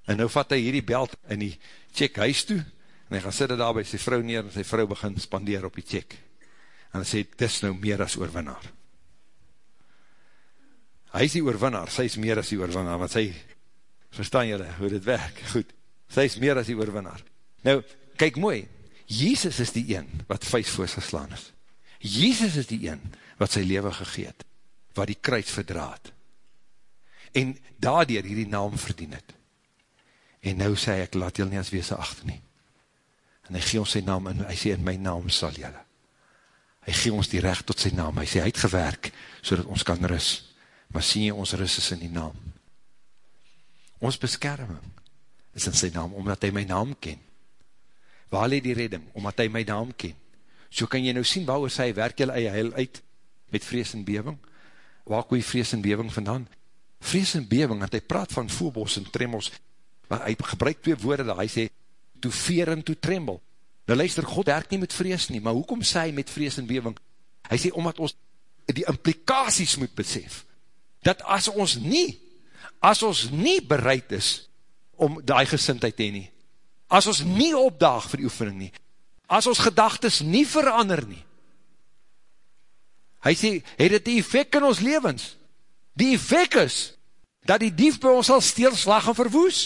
En nou vat hy hierdie belt in die check huis toe, en hy gaan sit daar by sy vrou neer, en sy vrou begin spandeer op die check. En hy sê, dis nou meer as oorwinnaar. Hy is die oorwinnaar, sy is meer as die oorwinnaar, want sy, verstaan julle hoe dit werk, goed, sy is meer as die oorwinnaar. Nou, kyk mooi, Jesus is die een wat vijs voorsgeslaan is. Jesus is die een wat sy leven gegeet, wat die kruid verdraad. En daardoor hierdie naam verdien het. En nou sê ek, laat jylle nie as wees achter nie. En hy gee ons sy naam, en hy sê, in my naam sal jylle. Hy gee ons die recht tot sy naam. Hy sê, hy het gewerk, so ons kan rus. Maar sien jy, ons rus is in die naam. Ons beskerming is in sy naam, omdat hy my naam ken. waar leed die redding? Omdat hy my naam ken. So kan jy nou sien, waar sy werk jylle eie heil uit, met vrees en bewing. Waar koe jy vrees en bewing vandaan? Vrees en bewing, want hy praat van voelbos en tremmels, maar hy gebruik twee woorde daar, hy sê, to fear en to tremble. Nou luister, God werk nie met vrees nie, maar hoekom sê hy met vrees en bewing? Hy sê, omdat ons die implikaties moet besef, dat as ons nie, as ons nie bereid is, om die gesintheid te nie, as ons nie opdaag vir die oefening nie, as ons gedagtes nie verander nie, hy sê, het het die effect in ons levens, die effect is, dat die dief by ons sal steelslag en verwoes,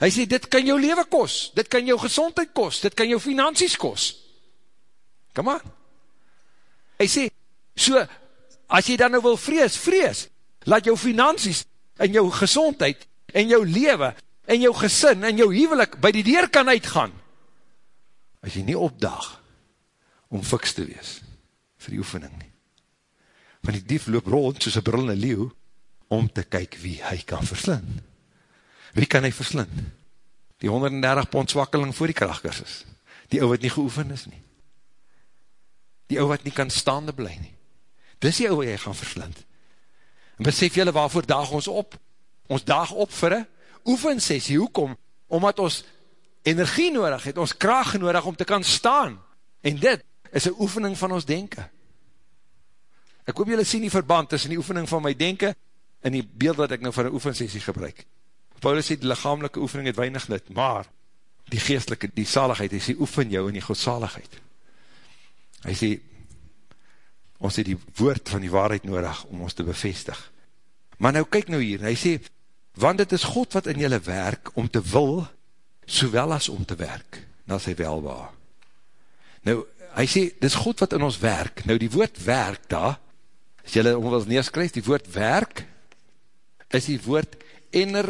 hy sê, dit kan jou leven kos, dit kan jou gezondheid kos, dit kan jou finansies kos, come on, hy sê, so, as jy dan nou wil vrees, vrees, laat jou finansies, en jou gezondheid, en jou leven, en jou gesin, en jou huwelik, by die deur kan uitgaan, as jy nie opdag, om fiks te wees, vir die oefening nie. Want die dief loop rond, soos een brillende leeuw, om te kyk wie hy kan verslind. Wie kan hy verslind? Die 130 pond swakkeling voor die krachtkursus. Die ou wat nie geoefen is nie. Die ou wat nie kan staande bly nie. Dis die ou wat jy gaan verslind. En besef jylle waarvoor daag ons op? Ons daag op vir een oefensessie. Hoekom? Omdat ons energie nodig het, ons kraag nodig om te kan staan. En dit is een oefening van ons denken. Ek hoop julle sien die verband tussen die oefening van my denken en die beeld wat ek nou vir een oefensessie gebruik. Paulus sê, die lichamelike oefening het weinig nut, maar die geestelike, die saligheid, hy sê, oefen jou in die godsaligheid. Hy sê, ons het die woord van die waarheid nodig om ons te bevestig. Maar nou kyk nou hier, hy sê, want het is God wat in julle werk om te wil, sowel as om te werk, na sy welbaar. Nou, hy sê, dit is God wat in ons werk, nou die woord werk daar, as julle om wil neerskryf, die woord werk, is die woord ener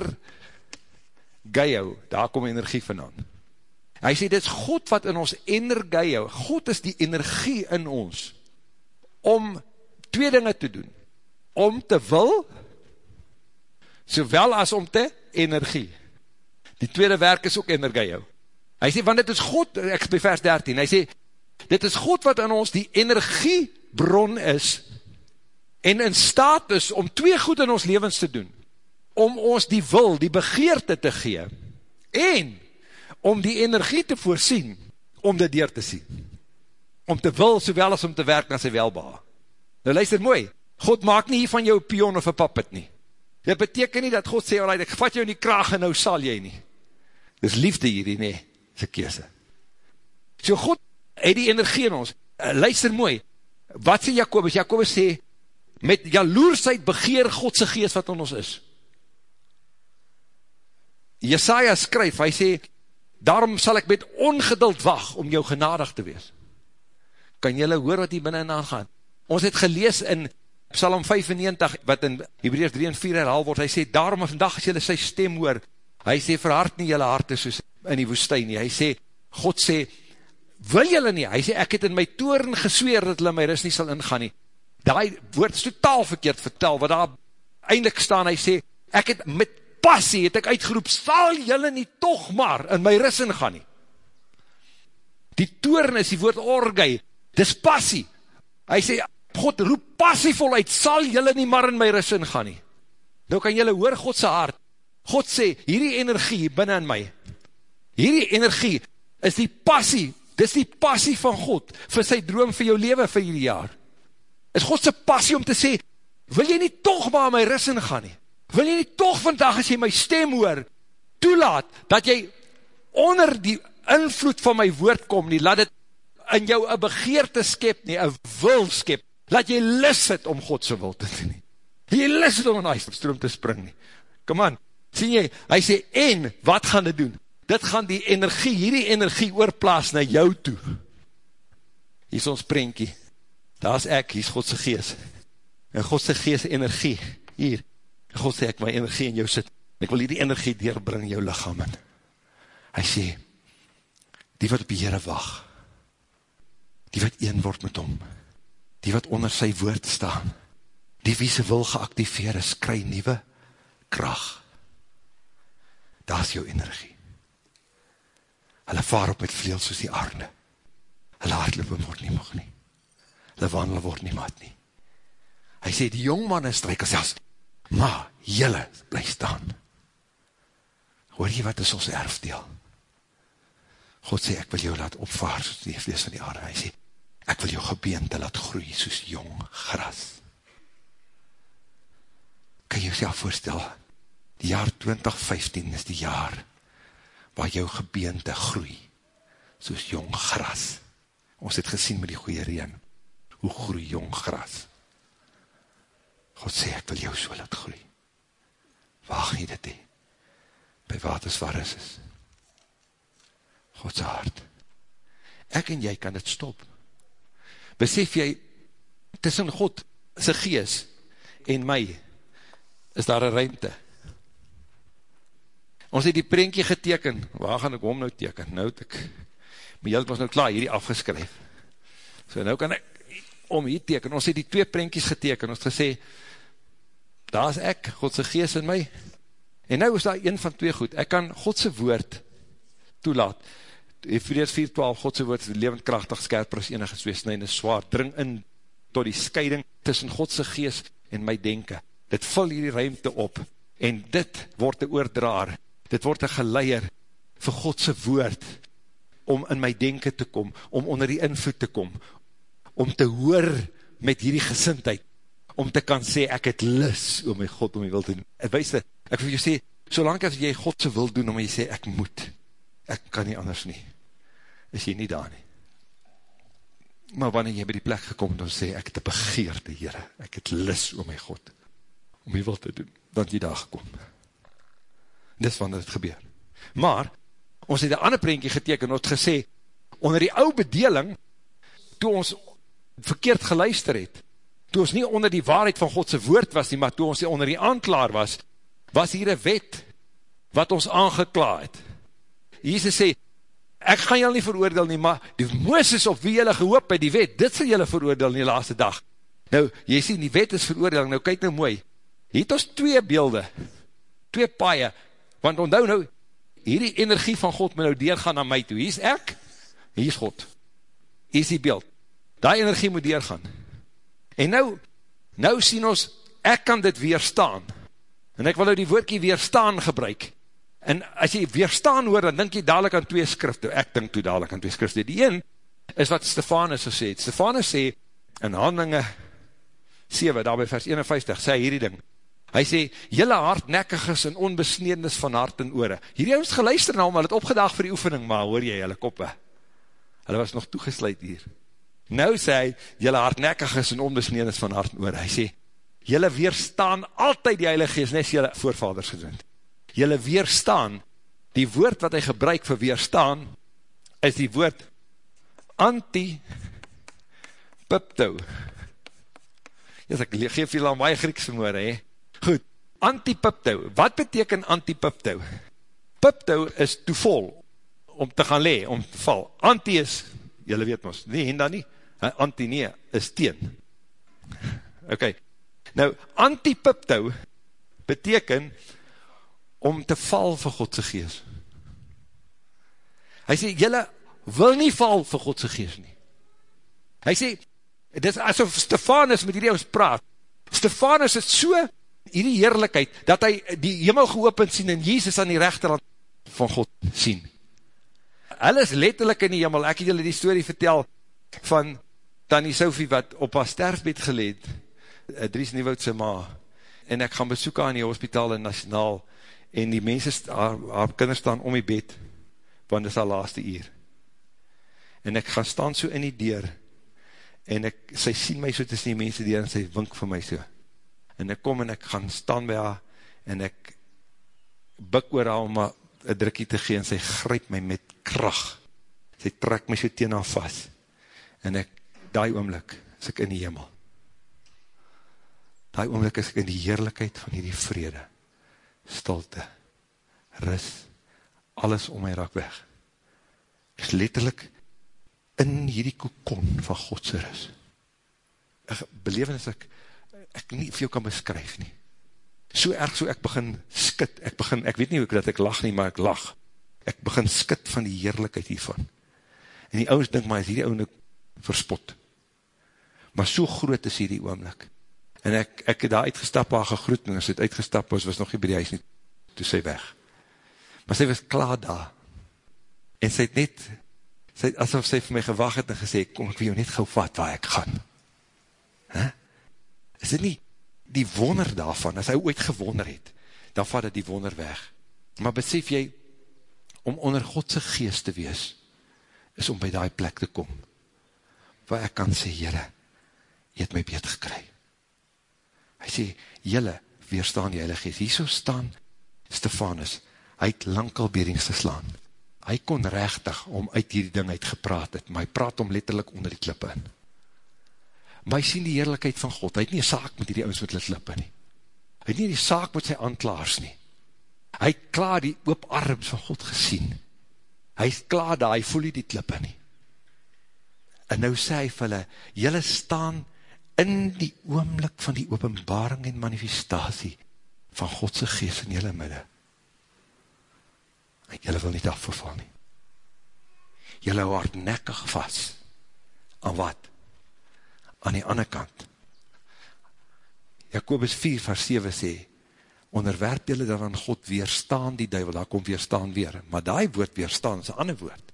geio, daar kom energie vandaan. Hy sê, dit is God wat in ons ener geio, God is die energie in ons, om twee dinge te doen, om te wil, sowel as om te energie. Die tweede werk is ook energie jou. Hy sê, want dit is God, ek by vers 13, hy sê, dit is God wat in ons die energiebron is, en in staat is om twee goed in ons levens te doen, om ons die wil, die begeerte te gee, en om die energie te voorsien, om dit deur te sien. Om te wil, sowel as om te werk na sy welbaar. Nou luister mooi, God maak nie van jou pion of een puppet nie. Dit beteken nie dat God sê, alright, ek vat jou in die kraag en nou sal jy nie. Dis liefde hierdie, nee, is een kese. So God het die energie in ons. Uh, luister mooi, wat sê Jacobus? Jacobus sê, met jaloersheid begeer Godse geest wat in ons is. Jesaja skryf, hy sê, daarom sal ek met ongeduld wacht om jou genadig te wees. Kan jylle hoor wat hier binnen aangaan? Ons het gelees in Psalm 95, wat in Hebreus 3 en 4 herhaal word, hy sê, daarom vandag as jylle sy stem hoor, hy sê, verhard nie jylle harte soos in die woestijn nie, hy sê, God sê, wil jylle nie, hy sê, ek het in my toren gesweer, dat hulle my ris nie sal ingaan nie, die woord is totaal verkeerd vertel, wat daar eindelijk staan, hy sê, ek het met passie, het ek uitgeroep, sal jylle nie toch maar in my ris ingaan nie, die toren is die woord orgei, dis passie, hy sê, God roep passievol uit, sal jylle nie maar in my ris ingaan nie. Nou kan jylle hoor Godse hart. God sê, hierdie energie binnen in my, hierdie energie is die passie, dis die passie van God, vir sy droom vir jou leven vir hierdie jaar. Is Godse passie om te sê, wil jy nie toch maar in my ris ingaan nie? Wil jy nie toch vandag as jy my stem hoor, toelaat, dat jy onder die invloed van my woord kom nie, laat het in jou een begeerte skep nie, een wil skep, laat jy lis het om Godse wil te doen nie. Jy lis het om in die stroom te spring nie. Kom aan, sien jy, hy sê, en, wat gaan dit doen? Dit gaan die energie, hierdie energie oorplaas na jou toe. Hier is ons prentjie. Daar is ek, hier is Godse gees. En Godse gees energie, hier. God sê, ek my energie in jou sit. Ek wil hierdie energie deurbring in jou lichaam in. Hy sê, die wat op die Heere wacht, die wat een word met hom, die wat onder sy woord staan, die wie sy wil geactiveer is, kry nieuwe kracht. Daar is jou energie. Hulle vaar op met vleels soos die aarde. Hulle hardloop word nie mag nie. Hulle wandel word nie mat nie. Hy sê, die jongmanne strijk selfs, maar jylle bly staan. Hoor jy wat is ons erfdeel? God sê, ek wil jou laat opvaar soos die vlees van die aarde. Hy sê, ek wil jou gebeente laat groei soos jong gras. Kan jy jouself voorstel, die jaar 2015 is die jaar waar jou gebeente groei soos jong gras. Ons het gesien met die goeie reen, hoe groei jong gras. God sê, ek wil jou so laat groei. Waag nie dit hee, by waters waar is is. Godse hart. Ek en jy kan dit stop. Besef jy, tussen God, sy gees, en my, is daar een ruimte. Ons het die prentje geteken, waar gaan ek om nou teken? Nou het ek, my jyld was nou klaar, hierdie afgeskryf. So nou kan ek, om hier teken, ons het die twee prentjes geteken, ons het gesê, daar is ek, Godse gees in my, en nou is daar een van twee goed, ek kan Godse woord toelaat, Hebreus 4.12, Godse woord is levendkrachtig, skerper as enige zweesnijne zwaar, dring in tot die scheiding tussen Godse gees en my denken. Dit vul hierdie ruimte op, en dit word een oordraar, dit word een geleier vir Godse woord, om in my denken te kom, om onder die invloed te kom, om te hoor met hierdie gesintheid, om te kan sê, ek het lis, om my God om my wil doen. En wees dit, ek wil jy sê, solang as jy Godse wil doen, om jy sê, ek moet, ek kan nie anders nie, is jy nie daar nie. Maar wanneer jy by die plek gekom, dan sê ek het een begeerde Heere, ek het lis om my God, om jy wil te doen, dan jy daar gekom. Dis wanneer het gebeur. Maar, ons het een ander prentje geteken, ons het gesê, onder die oude bedeling, toe ons verkeerd geluister het, toe ons nie onder die waarheid van Godse woord was nie, maar toe ons onder die aanklaar was, was hier een wet, wat ons aangeklaar het, Jesus sê, ek gaan julle nie veroordeel nie, maar die Mooses op wie julle gehoop het, die wet, dit sal julle veroordeel in die laaste dag. Nou, jy sê, die wet is veroordeel, nou kyk nou mooi, hier het ons twee beelde, twee paie, want onthou nou, hierdie energie van God moet nou deurgaan na my toe, hier is ek, hier is God, hier is die beeld, die energie moet deurgaan, en nou, nou sien ons, ek kan dit weerstaan, en ek wil nou die woordkie weerstaan gebruik, En as jy weerstaan hoor, dan denk jy dadelijk aan twee skrifte, ek denk toe dadelijk aan twee skrifte. Die een is wat Stefanus gesê het. Stefanus sê, in handelinge 7, daarby vers 51, sê hierdie ding. Hy sê, jylle hardnekkig is en onbesnedenis van hart en oore. Hierdie ons geluister na hom, hy het opgedag vir die oefening, maar hoor jy jylle koppe? Hulle was nog toegesluit hier. Nou sê hy, jylle hardnekkig is en onbesnedenis van hart en oore. Hy sê, jylle weerstaan altyd die heilige geest, nes jylle voorvaders gedoend jylle weerstaan, die woord wat hy gebruik vir weerstaan, is die woord anti-pipto. Yes, ek geef julle al my Grieks vermoor, he. Goed, anti-pipto, wat beteken anti-pipto? Pipto is to vol, om te gaan le, om te val. Anti is, julle weet ons, nie henda nie, anti nie, is teen. Ok, nou, anti-pipto beteken, om te val vir Godse gees. Hy sê, jylle wil nie val vir Godse gees nie. Hy sê, dit is asof Stefanus met hierdie ons praat. Stefanus het so hierdie heerlijkheid, dat hy die hemel geopend sien en Jezus aan die rechterhand van God sien. Hulle is letterlijk in die hemel, ek het julle die story vertel van Tanny Sophie wat op haar sterfbed geleed, eh, Dries Nieuwoudse ma, en ek gaan besoek aan die hospitaal in Nationaal, en die mense, haar, haar kinders staan om die bed, want dit is haar laaste uur. En ek gaan staan so in die deur, en ek, sy sien my so tussen die mense deur, en sy wink vir my so. En ek kom en ek gaan staan by haar, en ek buk oor haar om een drukkie te gee, en sy gryp my met kracht. Sy trek my so teen haar vast. En ek, daai oomlik, is ek in die hemel. Daai oomlik is ek in die heerlijkheid van hierdie vrede stilte, ris, alles om my raak weg. Ek is letterlijk in hierdie kokon van Godse ris. Ek beleven is ek, ek nie veel kan beskryf nie. So erg so ek begin skit, ek begin, ek weet nie hoe dat ek lach nie, maar ek lach. ek begin skit van die heerlijkheid hiervan. En die ouwens denk maar, is hierdie ouwens verspot. Maar so groot is hierdie oomlik. En ek, ek het daar uitgestap, haar gegroet, en as het uitgestap was, was nog nie by die huis nie, toe sy weg. Maar sy was klaar daar. En sy het net, sy, asof sy vir my gewacht het en gesê, kom ek wil jou net gauw vat waar ek gaan. Huh? Is dit nie die wonder daarvan, as hy ooit gewonder het, dan vat het die wonder weg. Maar besef jy, om onder Godse geest te wees, is om by die plek te kom, waar ek kan sê, Heere, jy het my beet gekry. Hy sê, jylle, weerstaan die heilige geest. Hier so staan Stefanus, hy het lang al berings geslaan. Hy kon rechtig om uit hierdie ding uit gepraat het, maar hy praat om letterlijk onder die klippe in. Maar hy sien die heerlijkheid van God, hy het nie saak met die ouds met die klippe nie. Hy het nie die saak met sy antlaars nie. Hy het klaar die oop arms van God gesien. Hy is klaar daar, hy voel die klippe nie. En nou sê hy vir hulle, jylle staan in die oomlik van die openbaring en manifestatie van Godse geest in jylle midde. En jylle wil nie afverval nie. Jylle hou nekkig vast. Aan wat? Aan die ander kant. Jacobus 4 vers 7 sê, onderwerp jylle dan aan God, weerstaan die duivel, daar kom weerstaan weer. Maar die woord weerstaan is een ander woord.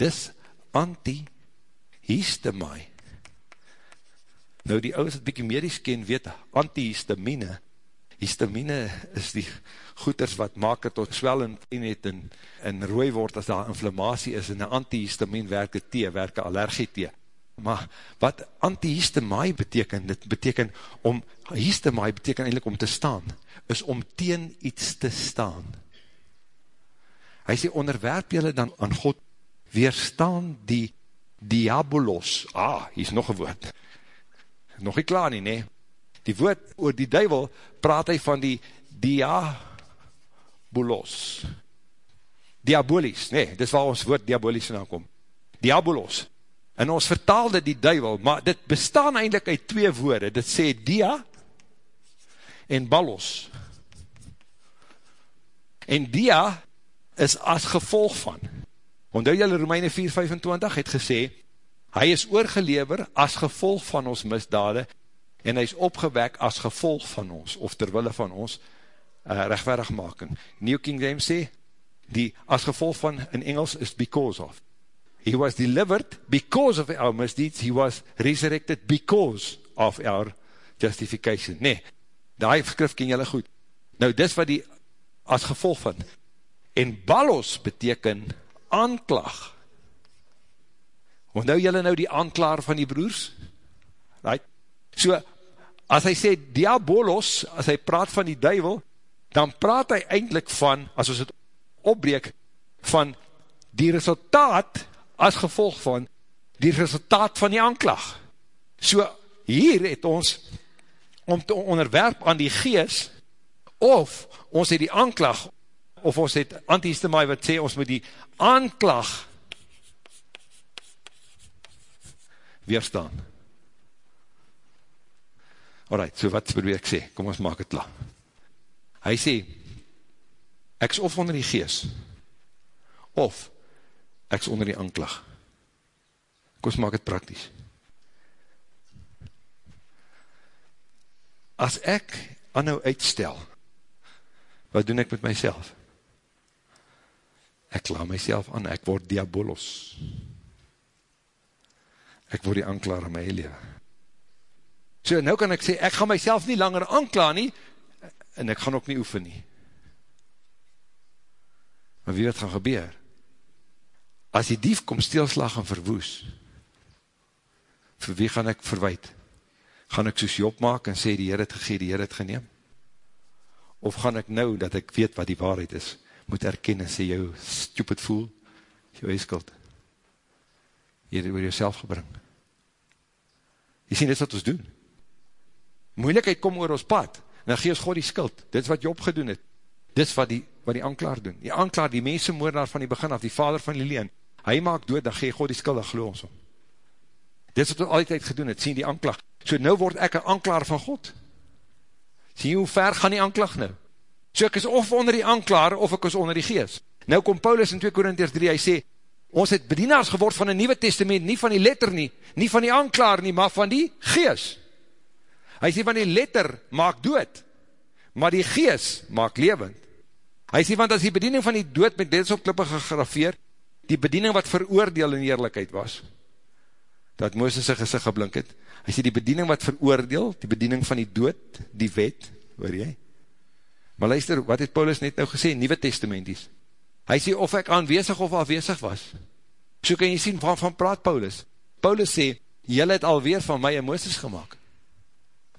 Dis anti-histemai. Nou die ouwe wat bykie medisch ken, weet, antihistamine, histamine is die goeders wat maak het tot swel en pijn het en, en rooi word as daar inflammatie is en een antihistamine werke thee, werke allergie thee. Maar wat antihistamai beteken, dit beteken om, histamai beteken eindelijk om te staan, is om teen iets te staan. Hy sê, onderwerp jylle dan aan God, weerstaan die diabolos, ah, hier is nog een woord, nog nie klaar nie, nee. Die woord oor die duivel praat hy van die diabolos. Diabolies, nee, dis waar ons woord diabolies vandaan kom. Diabolos. En ons vertaalde die duivel, maar dit bestaan eindelijk uit twee woorde. Dit sê dia en balos. En dia is as gevolg van. Ondou jylle Romeine 4,25 het gesê, Hy is oorgelever as gevolg van ons misdade en hy is opgewek as gevolg van ons, of terwille van ons, uh, rechtverig maken. New King James sê, die as gevolg van, in Engels, is because of. He was delivered because of our misdeeds, he was resurrected because of our justification. Nee, die skrif ken jylle goed. Nou, dis wat die as gevolg van. En balos beteken aanklag Want nou jylle nou die aanklaar van die broers? Right? So, as hy sê diabolos, as hy praat van die duivel, dan praat hy eindelijk van, as ons het opbreek, van die resultaat as gevolg van die resultaat van die aanklag. So, hier het ons om te onderwerp aan die gees, of ons het die aanklag, of ons het antihistemai wat sê, ons moet die aanklag weerstaan. Alright, so wat probeer ek sê? Kom ons maak het klaar. Hy sê, ek is of onder die gees, of ek is onder die anklag. Kom ons maak het praktisch. As ek anhou uitstel, wat doen ek met myself? Ek kla myself aan, ek word diabolos. Diabolos ek word die aanklaar in my leven. So nou kan ek sê, ek gaan myself nie langer aanklaar nie, en ek gaan ook nie oefen nie. Maar wie wat gaan gebeur? As die dief kom stilslag en verwoes, vir wie gaan ek verwijt? Gaan ek soos Job maak en sê die Heer het gegeen, die Heer het geneem? Of gaan ek nou, dat ek weet wat die waarheid is, moet erken en sê jou stupid voel, jou eskeld, jy het oor jouself gebring. Jy sien, dit wat ons doen. Moeilikheid kom oor ons pad, en dan gee ons God die skuld. Dit is wat Job gedoen het. Dit is wat die, wat die anklaar doen. Die anklaar, die mensenmoordenaar van die begin af, die vader van die leen, hy maak dood, dan gee God die skuld, dan geloof ons om. Dit is wat ons altijd gedoen het, sien die anklaar. So nou word ek een anklaar van God. Sien hoe ver gaan die anklaar nou? So ek is of onder die anklaar, of ek is onder die geest. Nou kom Paulus in 2 Korintiërs 3, hy sê, ons het bedienaars geword van die Nieuwe Testament, nie van die letter nie, nie van die aanklaar nie, maar van die gees. Hy sê, van die letter maak dood, maar die gees maak levend. Hy sê, want as die bediening van die dood met leds op klippe gegrafeer, die bediening wat veroordeel in eerlijkheid was, dat Mooses sy gezicht geblink het, hy sê, die bediening wat veroordeel, die bediening van die dood, die wet, hoor jy? Maar luister, wat het Paulus net nou gesê, Nieuwe Testamenties, Hy sê of ek aanwezig of afwezig was. So kan jy sien, van, van praat Paulus. Paulus sê, jylle het alweer van my en Mooses gemaakt.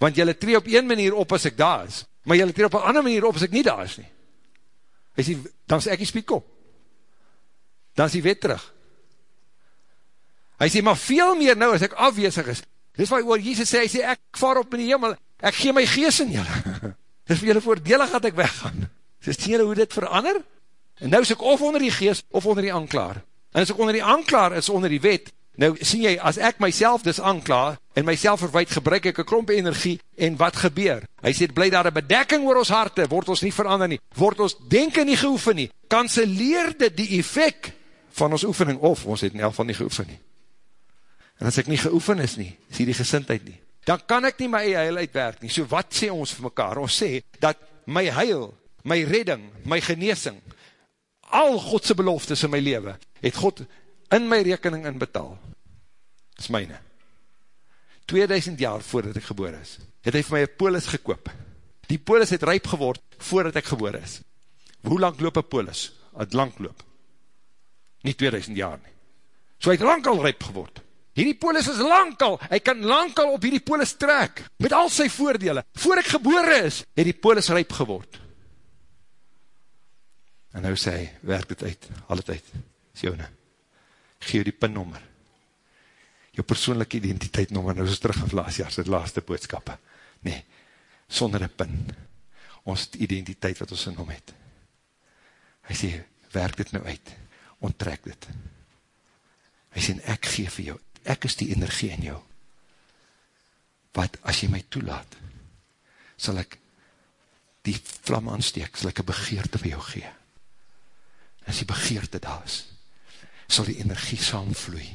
Want jylle tree op een manier op as ek daar is, maar jylle tree op een ander manier op as ek nie daar is nie. Hy sê, dan is ek die spiek op. Dan is die wet terug. Hy sê, maar veel meer nou as ek afwezig is. Dis wat Jesus sê, hy sê, ek vaar op in die hemel, ek gee my gees in jylle. Dis vir jylle voordelig dat ek weggaan. Dis sien jylle hoe dit verander? En nou is ek of onder die geest, of onder die aanklaar. En as ek onder die aanklaar is, onder die wet, nou sien jy, as ek myself dus aanklaar, en myself verwijt, gebruik ek een krompe energie, en wat gebeur? Hy sê, bly daar een bedekking oor ons harte, word ons nie verander nie, word ons denken nie geoefen nie, kanseleer dit die effect van ons oefening, of ons het in elk van nie geoefen nie. En as ek nie geoefen is nie, sê die gesintheid nie, dan kan ek nie my heil uitwerk nie. So wat sê ons vir mekaar? Ons sê, dat my heil, my redding, my geneesing, al Godse beloftes in my leven, het God in my rekening inbetaal. Dit is myne. 2000 jaar voordat ek geboor is, het hy vir my een polis gekoop. Die polis het ryp geword voordat ek geboor is. Hoe lang loop een polis? Het lang loop. Nie 2000 jaar nie. So hy het lang al ryp geword. Hierdie polis is lang al, hy kan lang al op hierdie polis trek, met al sy voordele. Voor ek gebore is, het die polis ryp geword. En nou sê hy, werk dit uit, al het uit, is joune, gee jou die pinnummer, jou persoonlijke identiteitnummer, nou is terug in Vlaasjaar, sy laaste boodskappe, nee, sonder een pin, ons identiteit wat ons in hom het, hy sê, werk dit nou uit, onttrek dit, hy sê, ek gee vir jou, ek is die energie in jou, wat as jy my toelaat, sal ek die vlam aansteek, sal ek een begeerte vir jou gee, as die begeerte daar is, sal die energie saamvloei,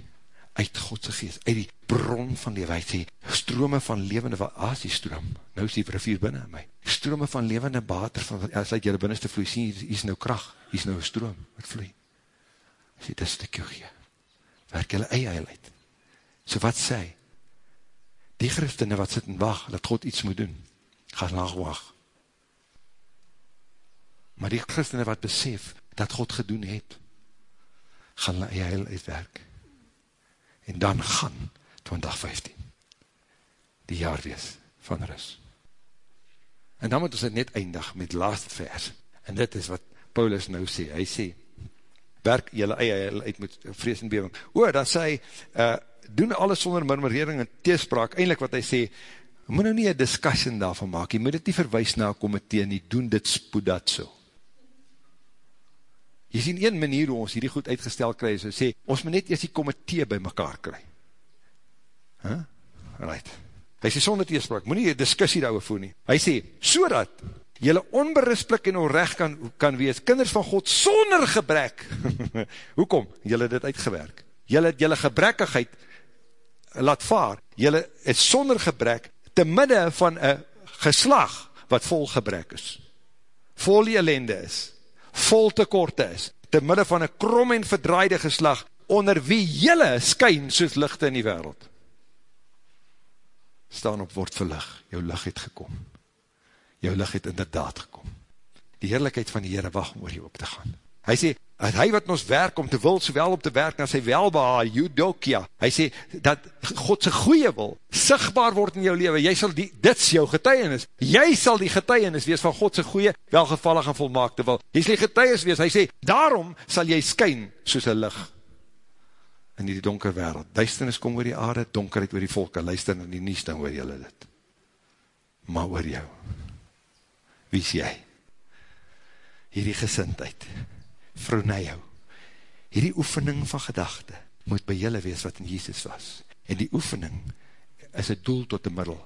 uit Godse geest, uit die bron van die wijs, die strome van levende, as die stroom, nou is die rivier binnen in my, strome van levende water, van, as uit jylle binnenste vloei, sien, hier is nou kracht, hier is nou stroom, wat vloei, sê, dit is stukje gee, werk jylle heil uit, so wat sê, die christene wat sit en wacht, dat God iets moet doen, ga lang wacht, maar die christene wat besef, dat God gedoen het, gaan hy heil uitwerk. En dan gaan 2015 die jaar wees van rus. En dan moet ons het net eindig met laaste vers. En dit is wat Paulus nou sê. Hy sê, werk jylle eie heil uit met vrees en bewing. O, dan sê hy, uh, doen alles sonder murmurering en teespraak. Eindelijk wat hy sê, moet nou nie een discussion daarvan maak. Jy moet dit nie verwijs na een komitee nie. Doen dit spoed dat so. Jy sien een manier hoe ons hierdie goed uitgestel kry, is sê, ons moet net eers die komitee by mekaar kry. Huh? Right. Hy sê, sonder teespraak, moet nie die discussie daar voer nie. Hy sê, so dat jylle onberisplik en onrecht kan, kan wees, kinders van God, sonder gebrek. Hoekom? Jylle dit uitgewerk. Jylle het jylle gebrekkigheid laat vaar. Jylle het sonder gebrek, te midde van een geslag, wat vol gebrek is. Vol die ellende is vol tekorte is, te midde van een krom en verdraaide geslag, onder wie jylle skyn soos lichte in die wereld. Staan op word verlig, jou lig het gekom. Jou lig het inderdaad gekom. Die heerlijkheid van die Heere wacht om oor jou op te gaan. Hy sê, dat hy wat ons werk om te wil, sowel op te werk na sy welbehaar, judokia, hy sê, dat Godse goeie wil, sigtbaar word in jou leven, jy sal die, dit is jou getuienis, jy sal die getuienis wees van Godse goeie, welgevallig en volmaakte wil, jy sal die getuienis wees, hy sê, daarom sal jy skyn, soos een licht, in die donker wereld, duisternis kom oor die aarde, donkerheid oor die volke, luister na die nies, dan oor jylle dit, maar oor jou, wie is jy, hierdie gesintheid, vrou Nijou, hierdie oefening van gedachte, moet by julle wees wat in Jesus was. En die oefening is een doel tot die middel.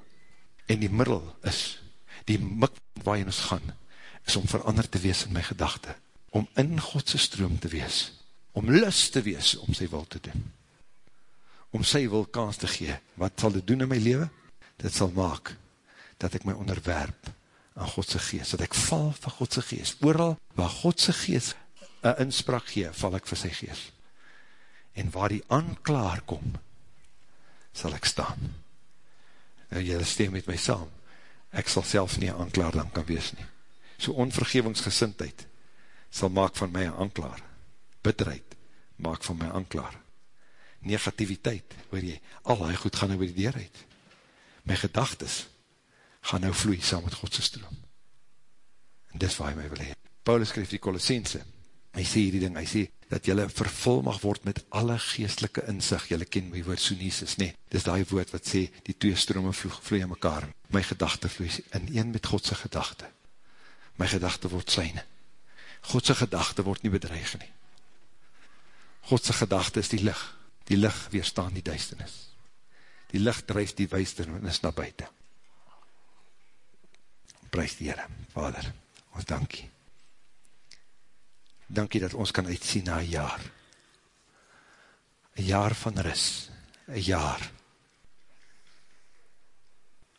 En die middel is, die mik waar jy ons gaan, is om veranderd te wees in my gedachte. om in Godse stroom te wees, om lust te wees om sy wil te doen, om sy wil kans te gee. Wat sal dit doen in my leven? Dit sal maak, dat ek my onderwerp aan Godse geest, dat ek val van Godse geest. Ooral waar Godse geest een inspraak gee, val ek vir sy geest. En waar die aanklaar kom, sal ek staan. En jylle stem met my saam, ek sal self nie een aanklaar dan kan wees nie. So onvergevingsgesintheid sal maak van my een aanklaar. Bitterheid maak van my aanklaar. Negativiteit, hoor jy, al die goed gaan nou by die deur uit. My gedagtes gaan nou vloei saam met Godse stroom. En dis waar hy my wil heen. Paulus skryf die Colossense, hy sê hierdie ding, hy sê, dat jylle vervul mag word met alle geestelike inzicht, jylle ken my woord Sonesis, nee, dis die woord wat sê, die twee strome vloe, vloe in mekaar, my gedachte vloe in een met Godse gedachte, my gedachte word syne, Godse gedachte word nie bedreig nie, Godse gedachte is die licht, die licht weerstaan die duisternis, die licht drijf die duisternis na buiten, prijs die Heere, Vader, ons dankie, dankie dat ons kan uitsien na een jaar. Een jaar van ris. Een jaar.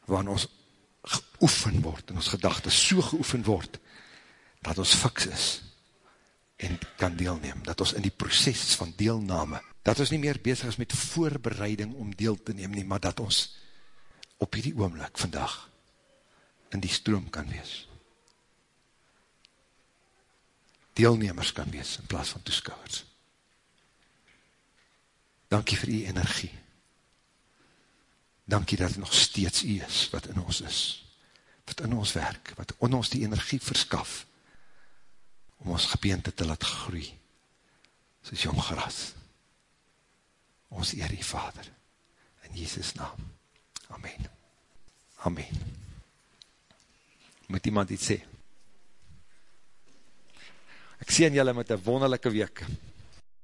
Waarin ons geoefen word, en ons gedachte so geoefen word, dat ons fiks is, en kan deelneem, dat ons in die proces van deelname, dat ons nie meer bezig is met voorbereiding om deel te neem nie, maar dat ons op hierdie oomlik vandag in die stroom kan wees deelnemers kan wees in plaas van toeskouwers. Dankie vir die energie. Dankie dat het nog steeds u is wat in ons is, wat in ons werk, wat in ons die energie verskaf, om ons gebeente te laat groei, soos jong gras. Ons eer die Vader, in Jesus naam. Amen. Amen. Moet iemand iets sê? Ek sien julle met 'n wonderlike week.